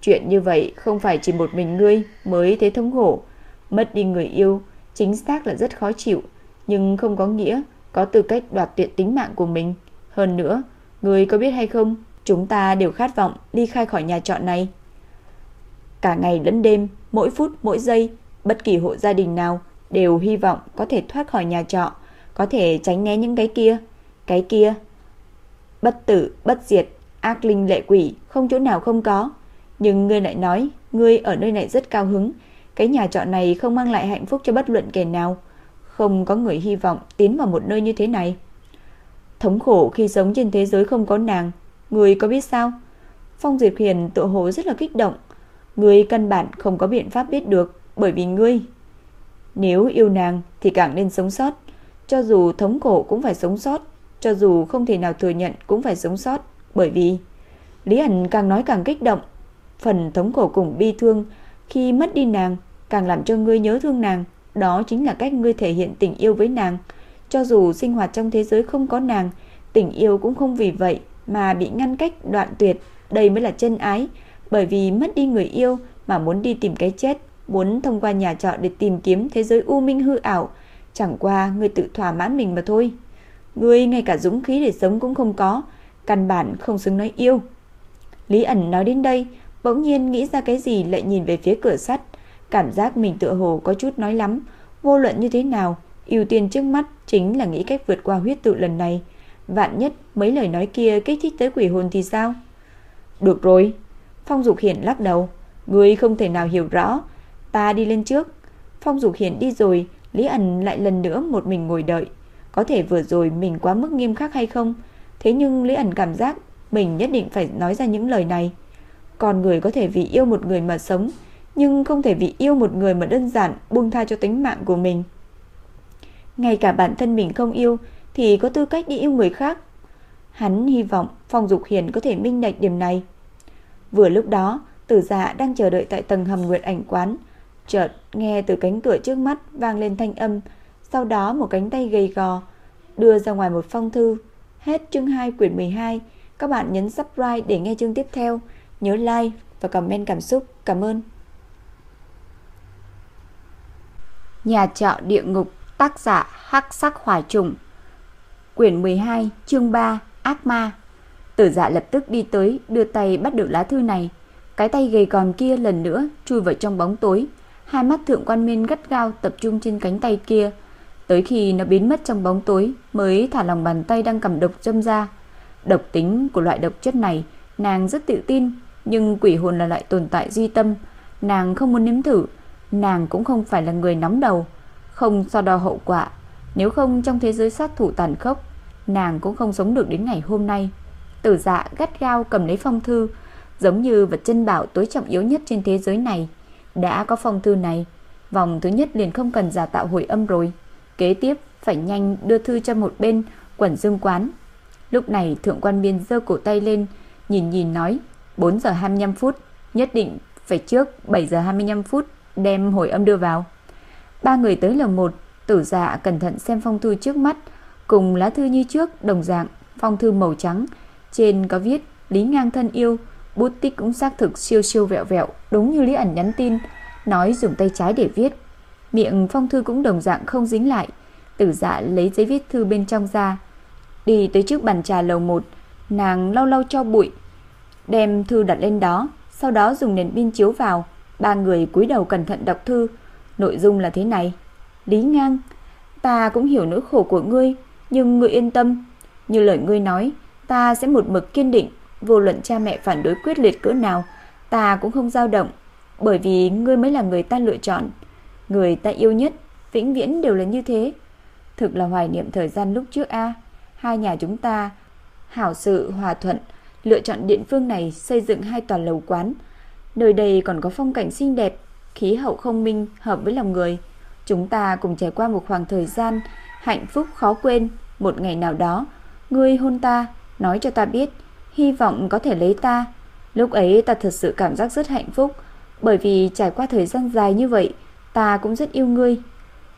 Chuyện như vậy không phải chỉ một mình ngươi mới thấy thống khổ. Mất đi người yêu chính xác là rất khó chịu, nhưng không có nghĩa có tư cách đoạt tuyệt tính mạng của mình. Hơn nữa, Người có biết hay không, chúng ta đều khát vọng đi khai khỏi nhà trọ này. Cả ngày lẫn đêm, mỗi phút mỗi giây, bất kỳ hộ gia đình nào đều hy vọng có thể thoát khỏi nhà trọ, có thể tránh né những cái kia. Cái kia, bất tử, bất diệt, ác linh lệ quỷ, không chỗ nào không có. Nhưng ngươi lại nói, ngươi ở nơi này rất cao hứng, cái nhà trọ này không mang lại hạnh phúc cho bất luận kẻ nào, không có người hy vọng tiến vào một nơi như thế này. Thống khổ khi sống trên thế giới không có nàng, ngươi có biết sao? Phong Diệp Hiền tự hồ rất là kích động. Ngươi căn bản không có biện pháp biết được, bởi vì ngươi nếu yêu nàng thì càng nên sống sót, cho dù thống khổ cũng phải sống sót, cho dù không thể nào thừa nhận cũng phải sống sót, bởi vì Lý ẩn càng nói càng kích động, phần thống khổ cùng bi thương khi mất đi nàng càng làm cho ngươi nhớ thương nàng, đó chính là cách ngươi thể hiện tình yêu với nàng. Cho dù sinh hoạt trong thế giới không có nàng, tình yêu cũng không vì vậy mà bị ngăn cách đoạn tuyệt, đây mới là chân ái, bởi vì mất đi người yêu mà muốn đi tìm cái chết, muốn thông qua nhà trọ để tìm kiếm thế giới u minh hư ảo, chẳng qua ngươi tự thỏa mãn mình mà thôi. Ngươi ngay cả dũng khí để sống cũng không có, căn bản không xứng nói yêu. Lý ẩn nói đến đây, bỗng nhiên nghĩ ra cái gì lại nhìn về phía cửa sắt, cảm giác mình tựa hồ có chút nói lắm, vô luận như thế nào, ưu tiên trước mắt chính là nghĩ cách vượt qua huyết tự lần này. Vạn nhất mấy lời nói kia kích thích tới quỷ hồn thì sao? Được rồi, Phong Dục Hiển lắc đầu, ngươi không thể nào hiểu rõ, ta đi lên trước. Phong Dục Hiển đi rồi, Lý ẩn lại lần nữa một mình ngồi đợi. Có thể vừa rồi mình quá mức nghiêm khắc hay không? Thế nhưng Lý ẩn cảm giác mình nhất định phải nói ra những lời này. Còn người có thể vì yêu một người mà sống, nhưng không thể vì yêu một người mà đơn giản buông tha cho tính mạng của mình. Ngay cả bản thân mình không yêu thì có tư cách đi yêu người khác. Hắn hy vọng Phong Dục Hiền có thể minh bạch điểm này. Vừa lúc đó, Tử Dạ đang chờ đợi tại tầng hầm Nguyệt Ảnh quán, chợt nghe từ cánh cửa trước mắt vang lên thanh âm, sau đó một cánh tay gầy gò đưa ra ngoài một phong thư. Hết chương 2 quyển 12. Các bạn nhấn subscribe để nghe chương tiếp theo. Nhớ like và comment cảm xúc. Cảm ơn. Nhà trọ địa ngục Tác giả Hắc Sắc Hỏa Trùng. Quyển 12 chương 3 Ác Ma. Tử dạ lập tức đi tới, Đưa tay bắt được lá thư này. Cái tay gầy gòn kia lần nữa Chui vào trong bóng tối. Hai mắt thượng quan miên gắt gao tập trung trên cánh tay kia. Tới khi nó biến mất trong bóng tối, Mới thả lòng bàn tay đang cầm độc châm ra. Độc tính của loại độc chất này, Nàng rất tự tin, Nhưng quỷ hồn là loại tồn tại duy tâm. Nàng không muốn nếm thử, Nàng cũng không phải là người nóng đầu. Không so đo hậu quả. Nếu không, trong thế giới sát thủ tàn khốc, Nàng cũng không sống được đến ngày hôm nay. Tử dạ gắt gao cầm lấy phong thư, Giống như vật chân bảo tối trọng yếu nhất trên thế giới này. Đã có phong thư này, Vòng thứ nhất liền không cần giả tạo hồi âm rồi. Kế tiếp, phải nhanh đưa thư cho một bên, Quẩn dương quán. Lúc này, thượng quan biên giơ cổ tay lên, Nhìn nhìn nói 4 giờ 25 phút, Nhất định phải trước 7 giờ 25 phút đem hồi âm đưa vào. Ba người tới lầu 1, tử dạ cẩn thận xem phong thư trước mắt, cùng lá thư như trước, đồng dạng, phong thư màu trắng, trên có viết Lý Ngang thân yêu, bút tích cũng xác thực siêu siêu vẹo vẹo, đúng như Lý ẩn nhắn tin, nói dùng tay trái để viết. Miệng phong thư cũng đồng dạng không dính lại, tử dạ lấy giấy viết thư bên trong ra, đi tới trước bàn trà lầu 1, nàng lau lau cho bụi, đem thư đặt lên đó, sau đó dùng nền pin chiếu vào, Ba người cúi đầu cẩn thận đọc thư, nội dung là thế này: Lý Ngang, ta cũng hiểu nỗi khổ của ngươi, nhưng ngươi yên tâm, như lời ngươi nói, ta sẽ một mực kiên định, vô luận cha mẹ phản đối quyết liệt cỡ nào, ta cũng không dao động, bởi vì ngươi mới là người ta lựa chọn, người ta yêu nhất, vĩnh viễn đều là như thế. Thực là hoài niệm thời gian lúc trước a, hai nhà chúng ta hảo sự hòa thuận, lựa chọn địa phương này xây dựng hai tòa lầu quán, Nơi đây còn có phong cảnh xinh đẹp, khí hậu không minh, hợp với lòng người. Chúng ta cùng trải qua một khoảng thời gian hạnh phúc khó quên. Một ngày nào đó, ngươi hôn ta, nói cho ta biết, hy vọng có thể lấy ta. Lúc ấy ta thật sự cảm giác rất hạnh phúc, bởi vì trải qua thời gian dài như vậy, ta cũng rất yêu ngươi.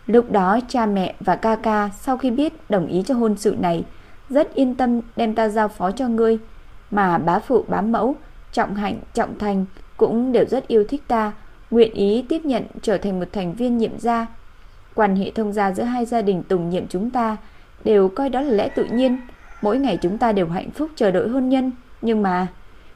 Lúc đó cha mẹ và ca ca sau khi biết đồng ý cho hôn sự này, rất yên tâm đem ta giao phó cho ngươi, mà bá phụ bá mẫu, trọng hạnh, trọng thành cũng đều rất yêu thích ta, nguyện ý tiếp nhận trở thành một thành viên nhiệm gia. Quan hệ thông gia giữa hai gia đình tùng nhiệm chúng ta đều coi đó là lẽ tự nhiên, mỗi ngày chúng ta đều hạnh phúc chờ đợi hôn nhân, nhưng mà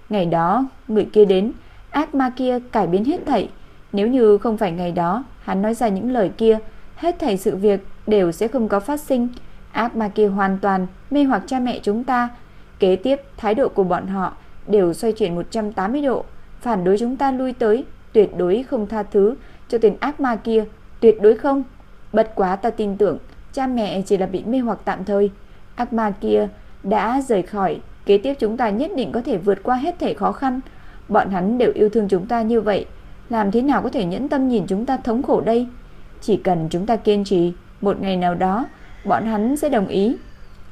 ngày đó người kia đến, ác ma kia cải biến hết thảy, nếu như không phải ngày đó hắn nói ra những lời kia, hết thảy sự việc đều sẽ không có phát sinh. Ác ma kia hoàn toàn mê hoặc cha mẹ chúng ta. Kế tiếp, thái độ của bọn họ đều xoay chuyển 180 độ phản đối chúng ta lui tới, tuyệt đối không tha thứ cho tên ác ma kia, tuyệt đối không. Bất quá ta tin tưởng, cha mẹ chỉ là bị mê hoặc tạm thời. Ác ma kia đã rời khỏi, kế tiếp chúng ta nhất định có thể vượt qua hết thể khó khăn. Bọn hắn đều yêu thương chúng ta như vậy, làm thế nào có thể nhẫn tâm nhìn chúng ta thống khổ đây? Chỉ cần chúng ta kiên trì, một ngày nào đó, bọn hắn sẽ đồng ý.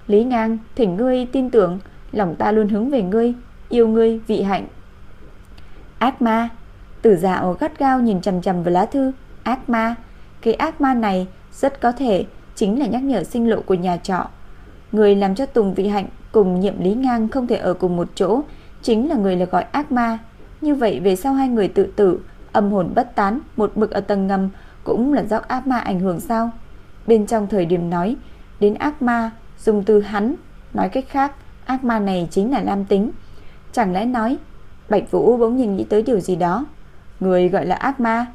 Lý Ngang, thỉnh ngươi tin tưởng, lòng ta luôn hướng về ngươi, yêu ngươi vị hạnh. Ác ma, tử dạo gắt gao nhìn chầm chầm vào lá thư, ác ma, cái ác ma này rất có thể chính là nhắc nhở sinh lộ của nhà trọ. Người làm cho Tùng Vị Hạnh cùng nhiệm Lý Ngang không thể ở cùng một chỗ, chính là người là gọi ác ma. Như vậy về sau hai người tự tử, âm hồn bất tán, một mực ở tầng ngầm cũng là do ác ma ảnh hưởng sao? Bên trong thời điểm nói đến ác ma, dùng từ hắn, nói cách khác, ác ma này chính là nam tính. Chẳng lẽ nói, Bạch Vũ bỗng nhìn nghĩ tới điều gì đó. Người gọi là ác ma,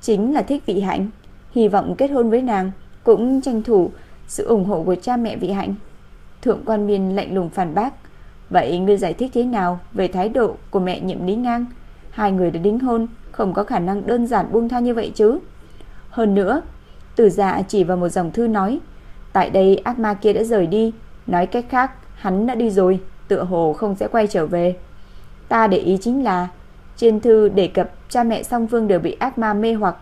chính là thích vị hạnh, hy vọng kết hôn với nàng, cũng tranh thủ sự ủng hộ của cha mẹ vị hạnh. Thượng quan miên lạnh lùng phản bác. Vậy ngươi giải thích thế nào về thái độ của mẹ nhiệm lý ngang? Hai người đã đính hôn, không có khả năng đơn giản buông tha như vậy chứ. Hơn nữa, tử dạ chỉ vào một dòng thư nói, tại đây ác ma kia đã rời đi, nói cách khác, hắn đã đi rồi, tựa hồ không sẽ quay trở về. Ta để ý chính là, trên thư đề cập cha mẹ song phương đều bị ác ma mê hoặc,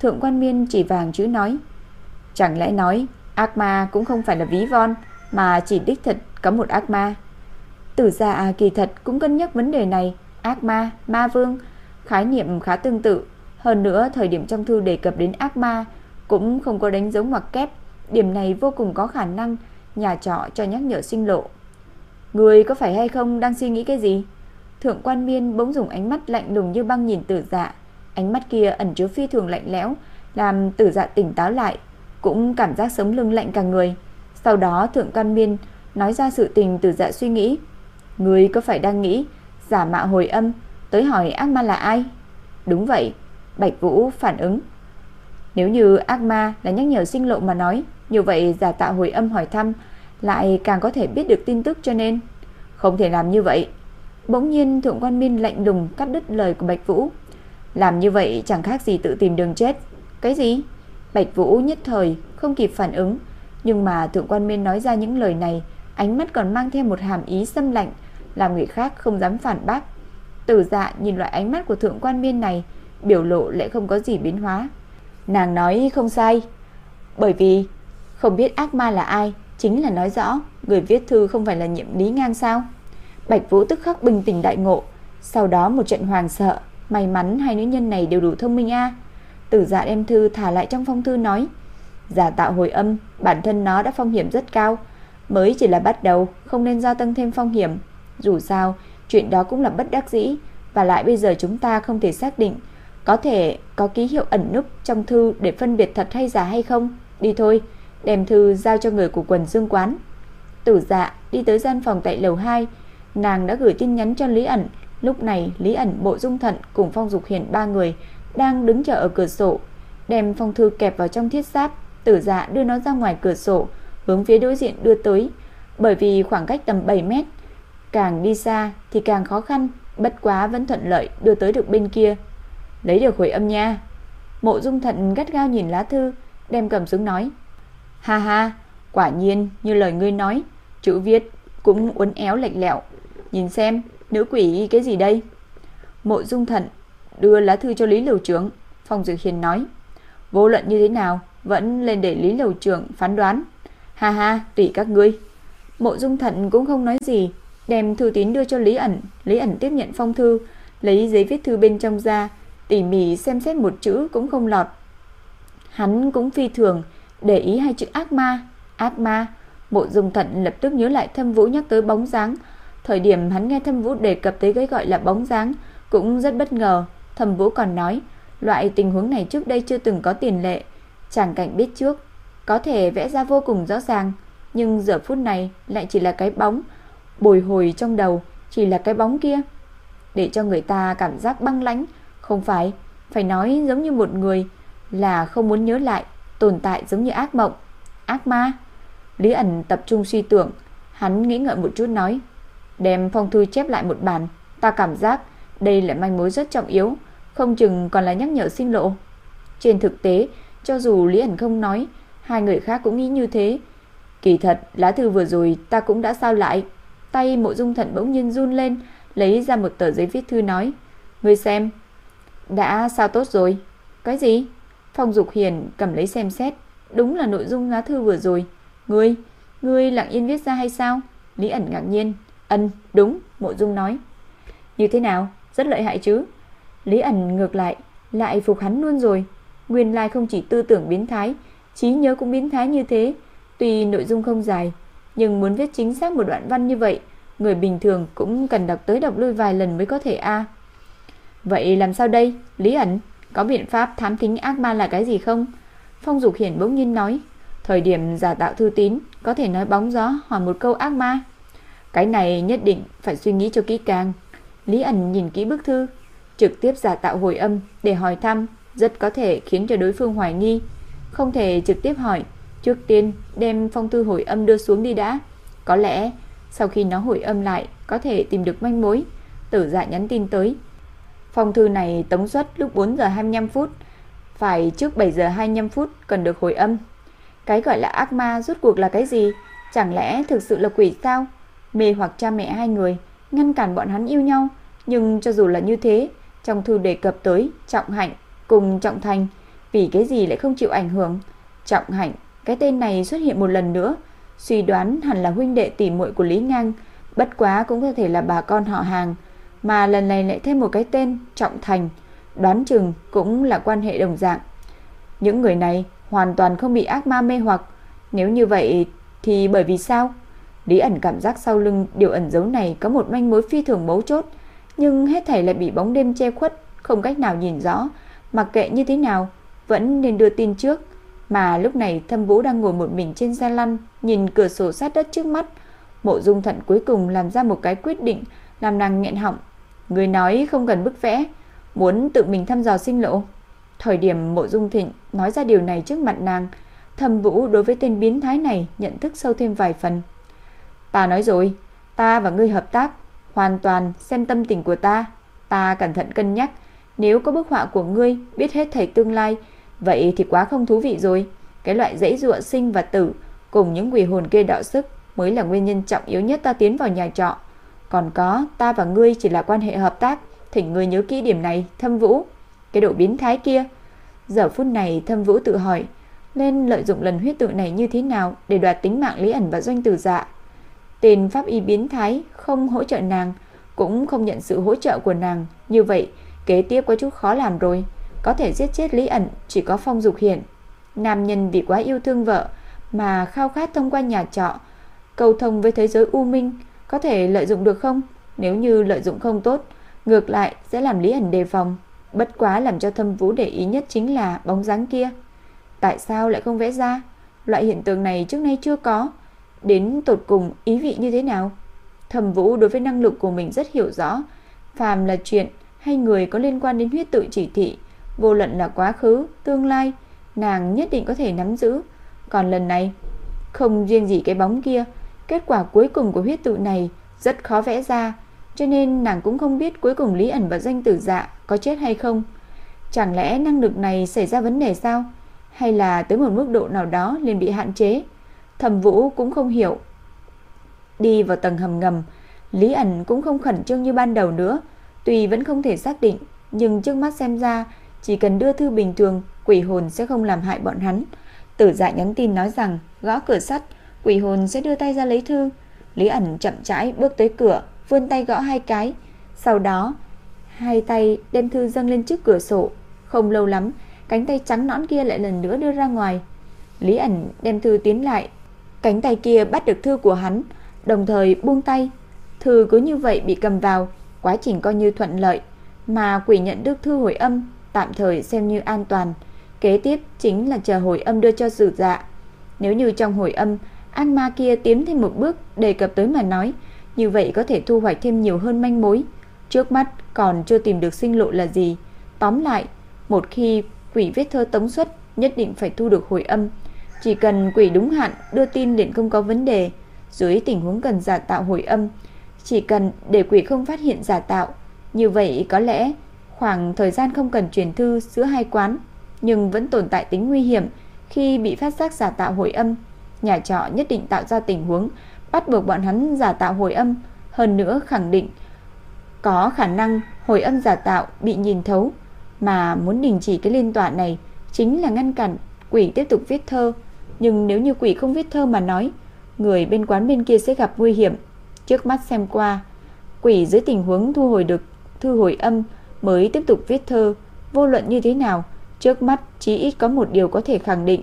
thượng quan miên chỉ vàng chữ nói. Chẳng lẽ nói, ác ma cũng không phải là ví von, mà chỉ đích thật có một ác ma. Tử dạ kỳ thật cũng cân nhắc vấn đề này, ác ma, ma vương, khái niệm khá tương tự. Hơn nữa, thời điểm trong thư đề cập đến ác ma cũng không có đánh dấu ngoặc kép, điểm này vô cùng có khả năng nhà trọ cho nhắc nhở sinh lộ. Người có phải hay không đang suy nghĩ cái gì? Thượng quan miên bỗng dùng ánh mắt lạnh lùng như băng nhìn tử dạ, ánh mắt kia ẩn chứa phi thường lạnh lẽo, làm tử dạ tỉnh táo lại, cũng cảm giác sống lưng lạnh cả người. Sau đó Thượng quan Miên nói ra sự tình tử dạ suy nghĩ. Người có phải đang nghĩ giả mạo hồi âm tới hỏi ác ma là ai? Đúng vậy, Bạch Vũ phản ứng. Nếu như ác ma là nhắc nhở sinh lộ mà nói, như vậy giả tạo hồi âm hỏi thăm lại càng có thể biết được tin tức cho nên không thể làm như vậy. Bỗng nhiên Thượng Quan Minh lạnh lùng cắt đứt lời của Bạch Vũ. Làm như vậy chẳng khác gì tự tìm đường chết. Cái gì? Bạch Vũ nhất thời không kịp phản ứng, nhưng mà Thượng Quan Minh nói ra những lời này, ánh mắt còn mang theo một hàm ý xâm lạnh, làm người khác không dám phản bác. Tử Dạ nhìn loại ánh mắt của Thượng Quan Minh này, biểu lộ lại không có gì biến hóa. Nàng nói không sai, bởi vì không biết ác ma là ai, chính là nói rõ người viết thư không phải là nhiệm lý ngang sao? Bạch Vũ tức khắc bình tĩnh đại ngộ, sau đó một trận hoàng sợ, may mắn hai nữ nhân này đều đủ thông minh a. Tử Dạ đem thư thả lại trong phong thư nói: Giả tạo hồi âm, bản thân nó đã phong hiểm rất cao, mới chỉ là bắt đầu, không nên gia tăng thêm phong hiểm. Dù sao, chuyện đó cũng là bất đắc dĩ, và lại bây giờ chúng ta không thể xác định có thể có ký hiệu ẩn núp trong thư để phân biệt thật hay giả hay không. Đi thôi, đem thư giao cho người của quần dương quán. Tử dạ đi tới gian phòng tại lầu 2, nàng đã gửi tin nhắn cho Lý ẩn. Lúc này Lý ẩn, Bộ Dung Thận cùng Phong Dục Hiển ba người đang đứng chờ ở cửa sổ, đem phong thư kẹp vào trong thiết giáp, Tử Dạ đưa nó ra ngoài cửa sổ, hướng phía đối diện đưa tới, bởi vì khoảng cách tầm 7 mét, càng đi xa thì càng khó khăn, bất quá vẫn thuận lợi đưa tới được bên kia. Lấy được hồi âm nha. Mộ Dung Thận gắt gao nhìn lá thư, đem cầm xuống nói: "Ha ha, quả nhiên như lời ngươi nói, chữ viết cũng uốn éo lệch lẹo. Nhìn xem, nữ quỷ ghi cái gì đây?" Mộ Dung Thận đưa lá thư cho Lý Lầu trưởng, Phong dự Hiền nói: "Vô luận như thế nào, vẫn lên để Lý Lầu trưởng phán đoán. Ha ha, tùy các ngươi." Mộ Dung Thận cũng không nói gì, đem thư tín đưa cho Lý ẩn, Lý ẩn tiếp nhận phong thư, lấy giấy viết thư bên trong ra, tỉ mỉ xem xét một chữ cũng không lọt. Hắn cũng phi thường để ý hai chữ ác ma, ác ma. Mộ Dung Thận lập tức nhớ lại Thâm Vũ nhắc tới bóng dáng, thời điểm hắn nghe Thâm Vũ đề cập tới cái gọi là bóng dáng, cũng rất bất ngờ, thâm Vũ còn nói, loại tình huống này trước đây chưa từng có tiền lệ, chẳng cảnh biết trước, có thể vẽ ra vô cùng rõ ràng, nhưng giờ phút này lại chỉ là cái bóng, bồi hồi trong đầu chỉ là cái bóng kia, để cho người ta cảm giác băng lãnh, không phải, phải nói giống như một người là không muốn nhớ lại, tồn tại giống như ác mộng, ác ma. Lý ẩn tập trung suy tưởng, hắn nghĩ ngợi một chút nói, đem phong thư chép lại một bản, ta cảm giác đây là manh mối rất trọng yếu, không chừng còn là nhắc nhở sinh lộ. Trên thực tế, cho dù Lý ẩn không nói, hai người khác cũng nghĩ như thế. Kỳ thật, lá thư vừa rồi ta cũng đã sao lại. Tay mộ dung thận bỗng nhiên run lên, lấy ra một tờ giấy viết thư nói. người xem. Đã sao tốt rồi. Cái gì? Phong Dục Hiền cầm lấy xem xét. Đúng là nội dung lá thư vừa rồi. Ngươi, ngươi lặng yên viết ra hay sao? Lý ẩn ngạc nhiên. Ân, đúng, mộ dung nói. Như thế nào? Rất lợi hại chứ? Lý ẩn ngược lại, lại phục hắn luôn rồi. Nguyên lai không chỉ tư tưởng biến thái, trí nhớ cũng biến thái như thế. Tuy nội dung không dài, nhưng muốn viết chính xác một đoạn văn như vậy, người bình thường cũng cần đọc tới đọc lui vài lần mới có thể a. Vậy làm sao đây? Lý ẩn, có biện pháp thám thính ác ma là cái gì không? Phong Dục Hiển bỗng nhiên nói, thời điểm giả tạo thư tín có thể nói bóng gió hoặc một câu ác ma. Cái này nhất định phải suy nghĩ cho kỹ càng. Lý ẩn nhìn kỹ bức thư, trực tiếp giả tạo hồi âm để hỏi thăm, rất có thể khiến cho đối phương hoài nghi. Không thể trực tiếp hỏi, trước tiên đem phong thư hồi âm đưa xuống đi đã. Có lẽ sau khi nó hồi âm lại có thể tìm được manh mối. Tử dạ nhắn tin tới. Phong thư này tống xuất lúc 4 giờ 25 phút, phải trước 7 giờ 25 phút cần được hồi âm. Cái gọi là ác ma rốt cuộc là cái gì? Chẳng lẽ thực sự là quỷ sao? Mê hoặc cha mẹ hai người, ngăn cản bọn hắn yêu nhau. Nhưng cho dù là như thế, trong thư đề cập tới Trọng Hạnh cùng Trọng Thành, vì cái gì lại không chịu ảnh hưởng? Trọng Hạnh, cái tên này xuất hiện một lần nữa, suy đoán hẳn là huynh đệ tỷ muội của Lý Ngang, bất quá cũng có thể là bà con họ hàng, mà lần này lại thêm một cái tên Trọng Thành, đoán chừng cũng là quan hệ đồng dạng. Những người này hoàn toàn không bị ác ma mê hoặc, nếu như vậy thì bởi vì sao? Lý ẩn cảm giác sau lưng điều ẩn dấu này có một manh mối phi thường mấu chốt, nhưng hết thảy lại bị bóng đêm che khuất, không cách nào nhìn rõ, mặc kệ như thế nào, vẫn nên đưa tin trước. Mà lúc này Thâm Vũ đang ngồi một mình trên xe lăn, nhìn cửa sổ sát đất trước mắt. Mộ Dung Thận cuối cùng làm ra một cái quyết định, làm nàng nghẹn họng. Người nói không cần bức vẽ, muốn tự mình thăm dò sinh lộ. Thời điểm Mộ Dung Thịnh nói ra điều này trước mặt nàng, Thâm Vũ đối với tên biến thái này nhận thức sâu thêm vài phần. Ta nói rồi, ta và ngươi hợp tác, hoàn toàn xem tâm tình của ta. Ta cẩn thận cân nhắc, nếu có bức họa của ngươi biết hết thầy tương lai, vậy thì quá không thú vị rồi. Cái loại dãy dụa sinh và tử cùng những quỷ hồn kia đạo sức mới là nguyên nhân trọng yếu nhất ta tiến vào nhà trọ. Còn có, ta và ngươi chỉ là quan hệ hợp tác, thỉnh ngươi nhớ kỹ điểm này, Thâm Vũ. Cái độ biến thái kia. Giờ phút này Thâm Vũ tự hỏi, nên lợi dụng lần huyết tự này như thế nào để đoạt tính mạng Lý ẩn và doanh tử dạ. Tên pháp y biến thái không hỗ trợ nàng, cũng không nhận sự hỗ trợ của nàng. Như vậy, kế tiếp có chút khó làm rồi. Có thể giết chết Lý ẩn chỉ có phong dục hiện. Nam nhân vì quá yêu thương vợ mà khao khát thông qua nhà trọ, cầu thông với thế giới u minh, có thể lợi dụng được không? Nếu như lợi dụng không tốt, ngược lại sẽ làm Lý ẩn đề phòng. Bất quá làm cho thâm vũ để ý nhất chính là bóng dáng kia. Tại sao lại không vẽ ra? Loại hiện tượng này trước nay chưa có. Đến tột cùng ý vị như thế nào? Thẩm Vũ đối với năng lực của mình rất hiểu rõ, phàm là chuyện hay người có liên quan đến huyết tự chỉ thị, vô luận là quá khứ, tương lai, nàng nhất định có thể nắm giữ. Còn lần này, không riêng gì cái bóng kia, kết quả cuối cùng của huyết tự này rất khó vẽ ra, cho nên nàng cũng không biết cuối cùng Lý ẩn và danh tử dạ có chết hay không. Chẳng lẽ năng lực này xảy ra vấn đề sao? Hay là tới một mức độ nào đó liền bị hạn chế? Thẩm Vũ cũng không hiểu. Đi vào tầng hầm ngầm, Lý ẩn cũng không khẩn trương như ban đầu nữa, tuy vẫn không thể xác định, nhưng trước mắt xem ra chỉ cần đưa thư bình thường, quỷ hồn sẽ không làm hại bọn hắn. Tử Dạ nhắn tin nói rằng gõ cửa sắt, quỷ hồn sẽ đưa tay ra lấy thư. Lý ẩn chậm rãi bước tới cửa, vươn tay gõ hai cái, sau đó hai tay đem thư dâng lên trước cửa sổ. Không lâu lắm, cánh tay trắng nõn kia lại lần nữa đưa ra ngoài. Lý ẩn đem thư tiến lại, Cánh tay kia bắt được thư của hắn, đồng thời buông tay. Thư cứ như vậy bị cầm vào, quá trình coi như thuận lợi, mà quỷ nhận được thư hồi âm, tạm thời xem như an toàn. Kế tiếp chính là chờ hồi âm đưa cho sử dạ. Nếu như trong hồi âm, ác ma kia tiến thêm một bước đề cập tới mà nói, như vậy có thể thu hoạch thêm nhiều hơn manh mối. Trước mắt còn chưa tìm được sinh lộ là gì. Tóm lại, một khi quỷ viết thơ tống xuất, nhất định phải thu được hồi âm, chỉ cần quỷ đúng hạn đưa tin điện không có vấn đề Dưới tình huống cần giả tạo hồi âm Chỉ cần để quỷ không phát hiện giả tạo Như vậy có lẽ khoảng thời gian không cần truyền thư giữa hai quán Nhưng vẫn tồn tại tính nguy hiểm Khi bị phát giác giả tạo hồi âm Nhà trọ nhất định tạo ra tình huống bắt buộc bọn hắn giả tạo hồi âm, hơn nữa khẳng định có khả năng hồi âm giả tạo bị nhìn thấu, mà muốn đình chỉ cái liên tọa này chính là ngăn cản quỷ tiếp tục viết thơ. Nhưng nếu như quỷ không viết thơ mà nói, người bên quán bên kia sẽ gặp nguy hiểm. Trước mắt xem qua, quỷ dưới tình huống thu hồi được thư hồi âm mới tiếp tục viết thơ, vô luận như thế nào, trước mắt chỉ ít có một điều có thể khẳng định,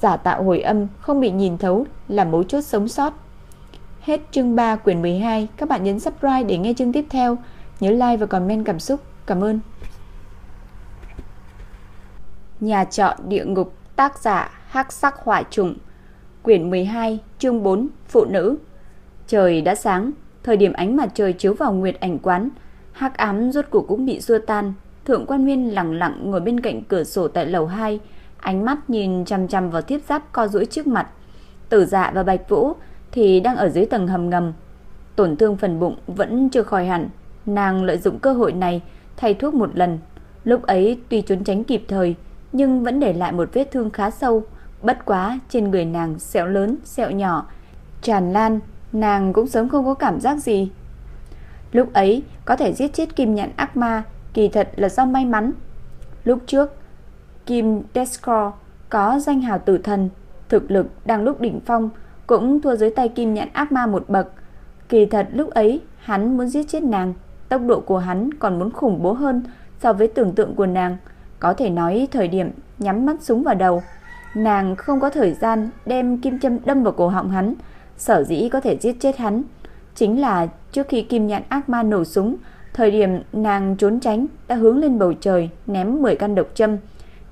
giả tạo hồi âm không bị nhìn thấu là mấu chốt sống sót. Hết chương 3 quyển 12, các bạn nhấn subscribe để nghe chương tiếp theo, nhớ like và comment cảm xúc. Cảm ơn. Nhà trọ địa ngục, tác giả Hắc Sắc Hỏa Trùng, quyển 12, chương 4, phụ nữ. Trời đã sáng, thời điểm ánh mặt trời chiếu vào nguyệt ảnh quán, hắc ám rốt cuộc cũng bị xua tan. Thượng quan Nguyên lặng lặng ngồi bên cạnh cửa sổ tại lầu 2, ánh mắt nhìn chăm chăm vào thiết giáp co duỗi trước mặt. Tử Dạ và Bạch Vũ thì đang ở dưới tầng hầm ngầm. Tổn thương phần bụng vẫn chưa khỏi hẳn, nàng lợi dụng cơ hội này thay thuốc một lần. Lúc ấy tuy trốn tránh kịp thời, nhưng vẫn để lại một vết thương khá sâu, bất quá trên người nàng sẹo lớn, sẹo nhỏ, tràn lan, nàng cũng sớm không có cảm giác gì. Lúc ấy có thể giết chết kim nhãn ác ma, kỳ thật là do may mắn. Lúc trước, Kim Descor có danh hào tử thần, thực lực đang lúc đỉnh phong, cũng thua dưới tay kim nhãn ác ma một bậc. Kỳ thật lúc ấy hắn muốn giết chết nàng, tốc độ của hắn còn muốn khủng bố hơn so với tưởng tượng của nàng. Có thể nói thời điểm nhắm mắt súng vào đầu, nàng không có thời gian đem kim châm đâm vào cổ họng hắn, sở dĩ có thể giết chết hắn. Chính là trước khi kim nhạn ác ma nổ súng, thời điểm nàng trốn tránh đã hướng lên bầu trời ném 10 căn độc châm.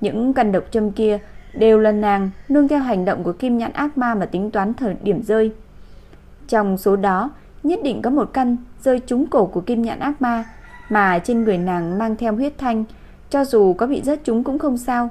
Những căn độc châm kia đều là nàng nương theo hành động của kim nhãn ác ma mà tính toán thời điểm rơi. Trong số đó, nhất định có một căn rơi trúng cổ của kim nhãn ác ma, mà trên người nàng mang theo huyết thanh, cho dù có bị rớt trúng cũng không sao.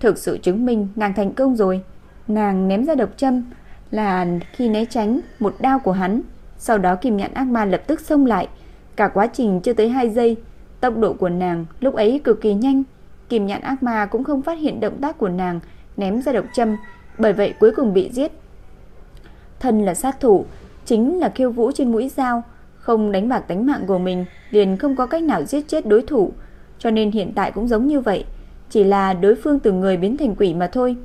Thực sự chứng minh nàng thành công rồi. Nàng ném ra độc châm là khi né tránh một đao của hắn, sau đó kim nhãn ác ma lập tức xông lại. Cả quá trình chưa tới 2 giây, tốc độ của nàng lúc ấy cực kỳ nhanh, Kim nhãn ác ma cũng không phát hiện động tác của nàng ném ra độc châm, bởi vậy cuối cùng bị giết. Thân là sát thủ, chính là khiêu vũ trên mũi dao, không đánh bạc đánh mạng của mình, liền không có cách nào giết chết đối thủ, cho nên hiện tại cũng giống như vậy, chỉ là đối phương từ người biến thành quỷ mà thôi.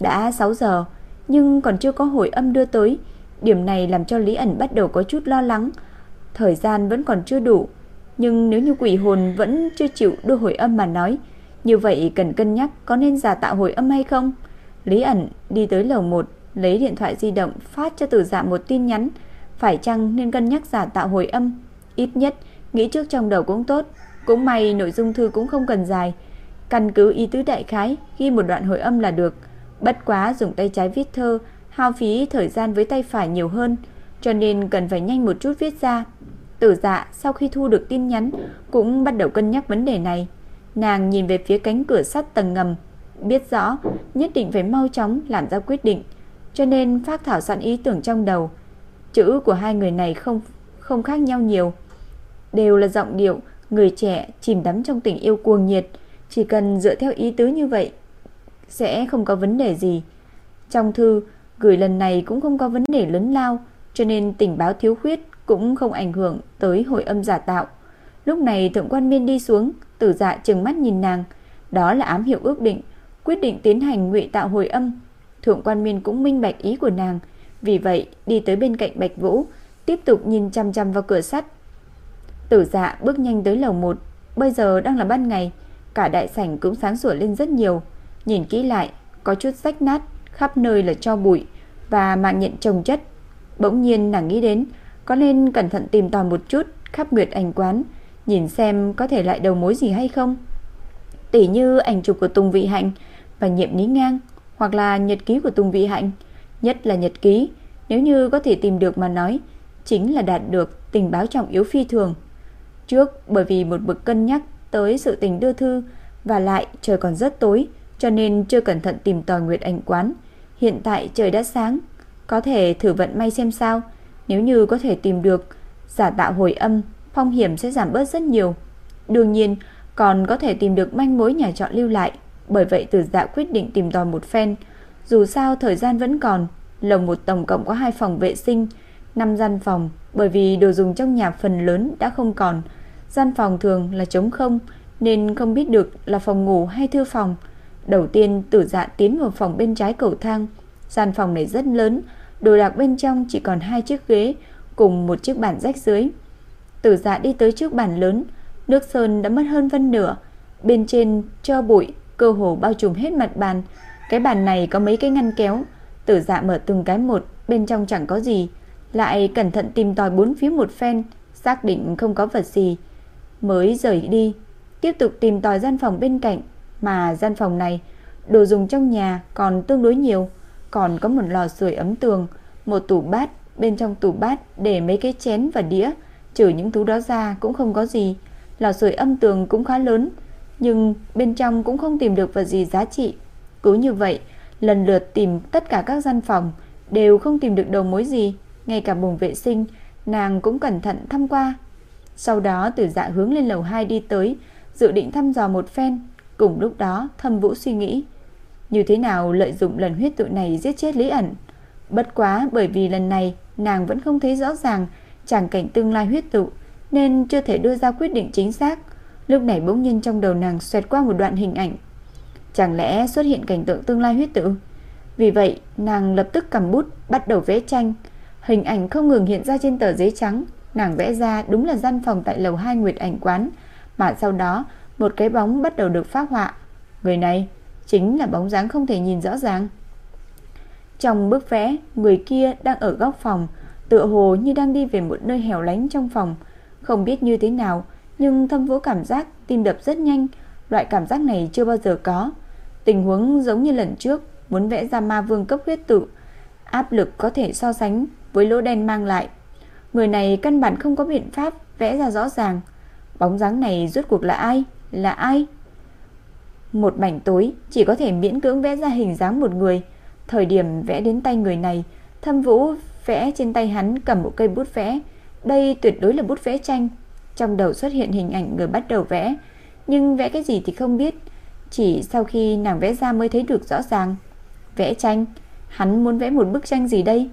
Đã 6 giờ, nhưng còn chưa có hồi âm đưa tới, điểm này làm cho Lý ẩn bắt đầu có chút lo lắng. Thời gian vẫn còn chưa đủ, nhưng nếu như quỷ hồn vẫn chưa chịu đưa hồi âm mà nói, như vậy cần cân nhắc có nên giả tạo hồi âm hay không? Lý ẩn đi tới lầu 1, lấy điện thoại di động phát cho tử dạ một tin nhắn. Phải chăng nên cân nhắc giả tạo hồi âm? Ít nhất, nghĩ trước trong đầu cũng tốt. Cũng may nội dung thư cũng không cần dài. Căn cứ ý tứ đại khái, ghi một đoạn hồi âm là được. Bất quá dùng tay trái viết thơ, hao phí thời gian với tay phải nhiều hơn, cho nên cần phải nhanh một chút viết ra. Tử dạ sau khi thu được tin nhắn cũng bắt đầu cân nhắc vấn đề này. Nàng nhìn về phía cánh cửa sắt tầng ngầm, biết rõ nhất định phải mau chóng làm ra quyết định, cho nên phát thảo sẵn ý tưởng trong đầu. Chữ của hai người này không không khác nhau nhiều, đều là giọng điệu người trẻ chìm đắm trong tình yêu cuồng nhiệt, chỉ cần dựa theo ý tứ như vậy sẽ không có vấn đề gì. Trong thư gửi lần này cũng không có vấn đề lớn lao, cho nên tình báo thiếu khuyết cũng không ảnh hưởng tới hồi âm giả tạo. Lúc này thượng quan miên đi xuống, Tử dạ trừng mắt nhìn nàng, đó là ám hiệu ước định, quyết định tiến hành ngụy tạo hồi âm. Thượng quan miên cũng minh bạch ý của nàng, vì vậy đi tới bên cạnh Bạch Vũ, tiếp tục nhìn chăm chăm vào cửa sắt. Tử dạ bước nhanh tới lầu 1, bây giờ đang là ban ngày, cả đại sảnh cũng sáng sủa lên rất nhiều. Nhìn kỹ lại, có chút rách nát, khắp nơi là cho bụi và mạng nhện trồng chất. Bỗng nhiên nàng nghĩ đến, có nên cẩn thận tìm tòi một chút khắp nguyệt ảnh quán, nhìn xem có thể lại đầu mối gì hay không. Tỷ như ảnh chụp của Tùng Vị Hạnh và nhiệm ní ngang, hoặc là nhật ký của Tùng Vị Hạnh, nhất là nhật ký, nếu như có thể tìm được mà nói, chính là đạt được tình báo trọng yếu phi thường. Trước bởi vì một bực cân nhắc tới sự tình đưa thư và lại trời còn rất tối, cho nên chưa cẩn thận tìm tòi Nguyệt Ảnh quán. Hiện tại trời đã sáng, có thể thử vận may xem sao, nếu như có thể tìm được giả tạo hồi âm phong hiểm sẽ giảm bớt rất nhiều. Đương nhiên, còn có thể tìm được manh mối nhà trọ lưu lại, bởi vậy Từ Dạ quyết định tìm tòi một phen. Dù sao thời gian vẫn còn, lầu một tổng cộng có hai phòng vệ sinh, năm gian phòng, bởi vì đồ dùng trong nhà phần lớn đã không còn. Gian phòng thường là trống không, nên không biết được là phòng ngủ hay thư phòng. Đầu tiên tử dạ tiến vào phòng bên trái cầu thang. Gian phòng này rất lớn, đồ đạc bên trong chỉ còn hai chiếc ghế cùng một chiếc bàn rách dưới. Tử dạ đi tới trước bàn lớn, nước sơn đã mất hơn phân nửa, bên trên cho bụi cơ hồ bao trùm hết mặt bàn. Cái bàn này có mấy cái ngăn kéo, Tử Dạ mở từng cái một, bên trong chẳng có gì, lại cẩn thận tìm tòi bốn phía một phen, xác định không có vật gì, mới rời đi, tiếp tục tìm tòi gian phòng bên cạnh, mà gian phòng này đồ dùng trong nhà còn tương đối nhiều, còn có một lò sưởi ấm tường, một tủ bát, bên trong tủ bát để mấy cái chén và đĩa, trừ những thứ đó ra cũng không có gì. Lò sưởi âm tường cũng khá lớn, nhưng bên trong cũng không tìm được vật gì giá trị. Cứ như vậy, lần lượt tìm tất cả các gian phòng đều không tìm được đầu mối gì, ngay cả buồng vệ sinh, nàng cũng cẩn thận thăm qua. Sau đó từ Dạ hướng lên lầu 2 đi tới, dự định thăm dò một phen, cùng lúc đó Thâm Vũ suy nghĩ, như thế nào lợi dụng lần huyết tụ này giết chết Lý ẩn. Bất quá bởi vì lần này nàng vẫn không thấy rõ ràng chẳng cảnh tương lai huyết tụ nên chưa thể đưa ra quyết định chính xác. Lúc này bỗng nhiên trong đầu nàng xoẹt qua một đoạn hình ảnh. Chẳng lẽ xuất hiện cảnh tượng tương lai huyết tự? Vì vậy, nàng lập tức cầm bút bắt đầu vẽ tranh. Hình ảnh không ngừng hiện ra trên tờ giấy trắng, nàng vẽ ra đúng là gian phòng tại lầu 2 Nguyệt ảnh quán, mà sau đó một cái bóng bắt đầu được phát họa. Người này chính là bóng dáng không thể nhìn rõ ràng. Trong bức vẽ, người kia đang ở góc phòng, tựa hồ như đang đi về một nơi hẻo lánh trong phòng, không biết như thế nào, nhưng Thâm Vũ cảm giác tim đập rất nhanh, loại cảm giác này chưa bao giờ có. Tình huống giống như lần trước, muốn vẽ ra ma vương cấp huyết tự, áp lực có thể so sánh với lỗ đen mang lại. Người này căn bản không có biện pháp vẽ ra rõ ràng. Bóng dáng này rốt cuộc là ai? Là ai? Một mảnh tối chỉ có thể miễn cưỡng vẽ ra hình dáng một người. Thời điểm vẽ đến tay người này, Thâm Vũ vẽ trên tay hắn cầm một cây bút vẽ. Đây tuyệt đối là bút vẽ tranh. Trong đầu xuất hiện hình ảnh người bắt đầu vẽ, nhưng vẽ cái gì thì không biết. Chỉ sau khi nàng vẽ ra mới thấy được rõ ràng. Vẽ tranh, hắn muốn vẽ một bức tranh gì đây?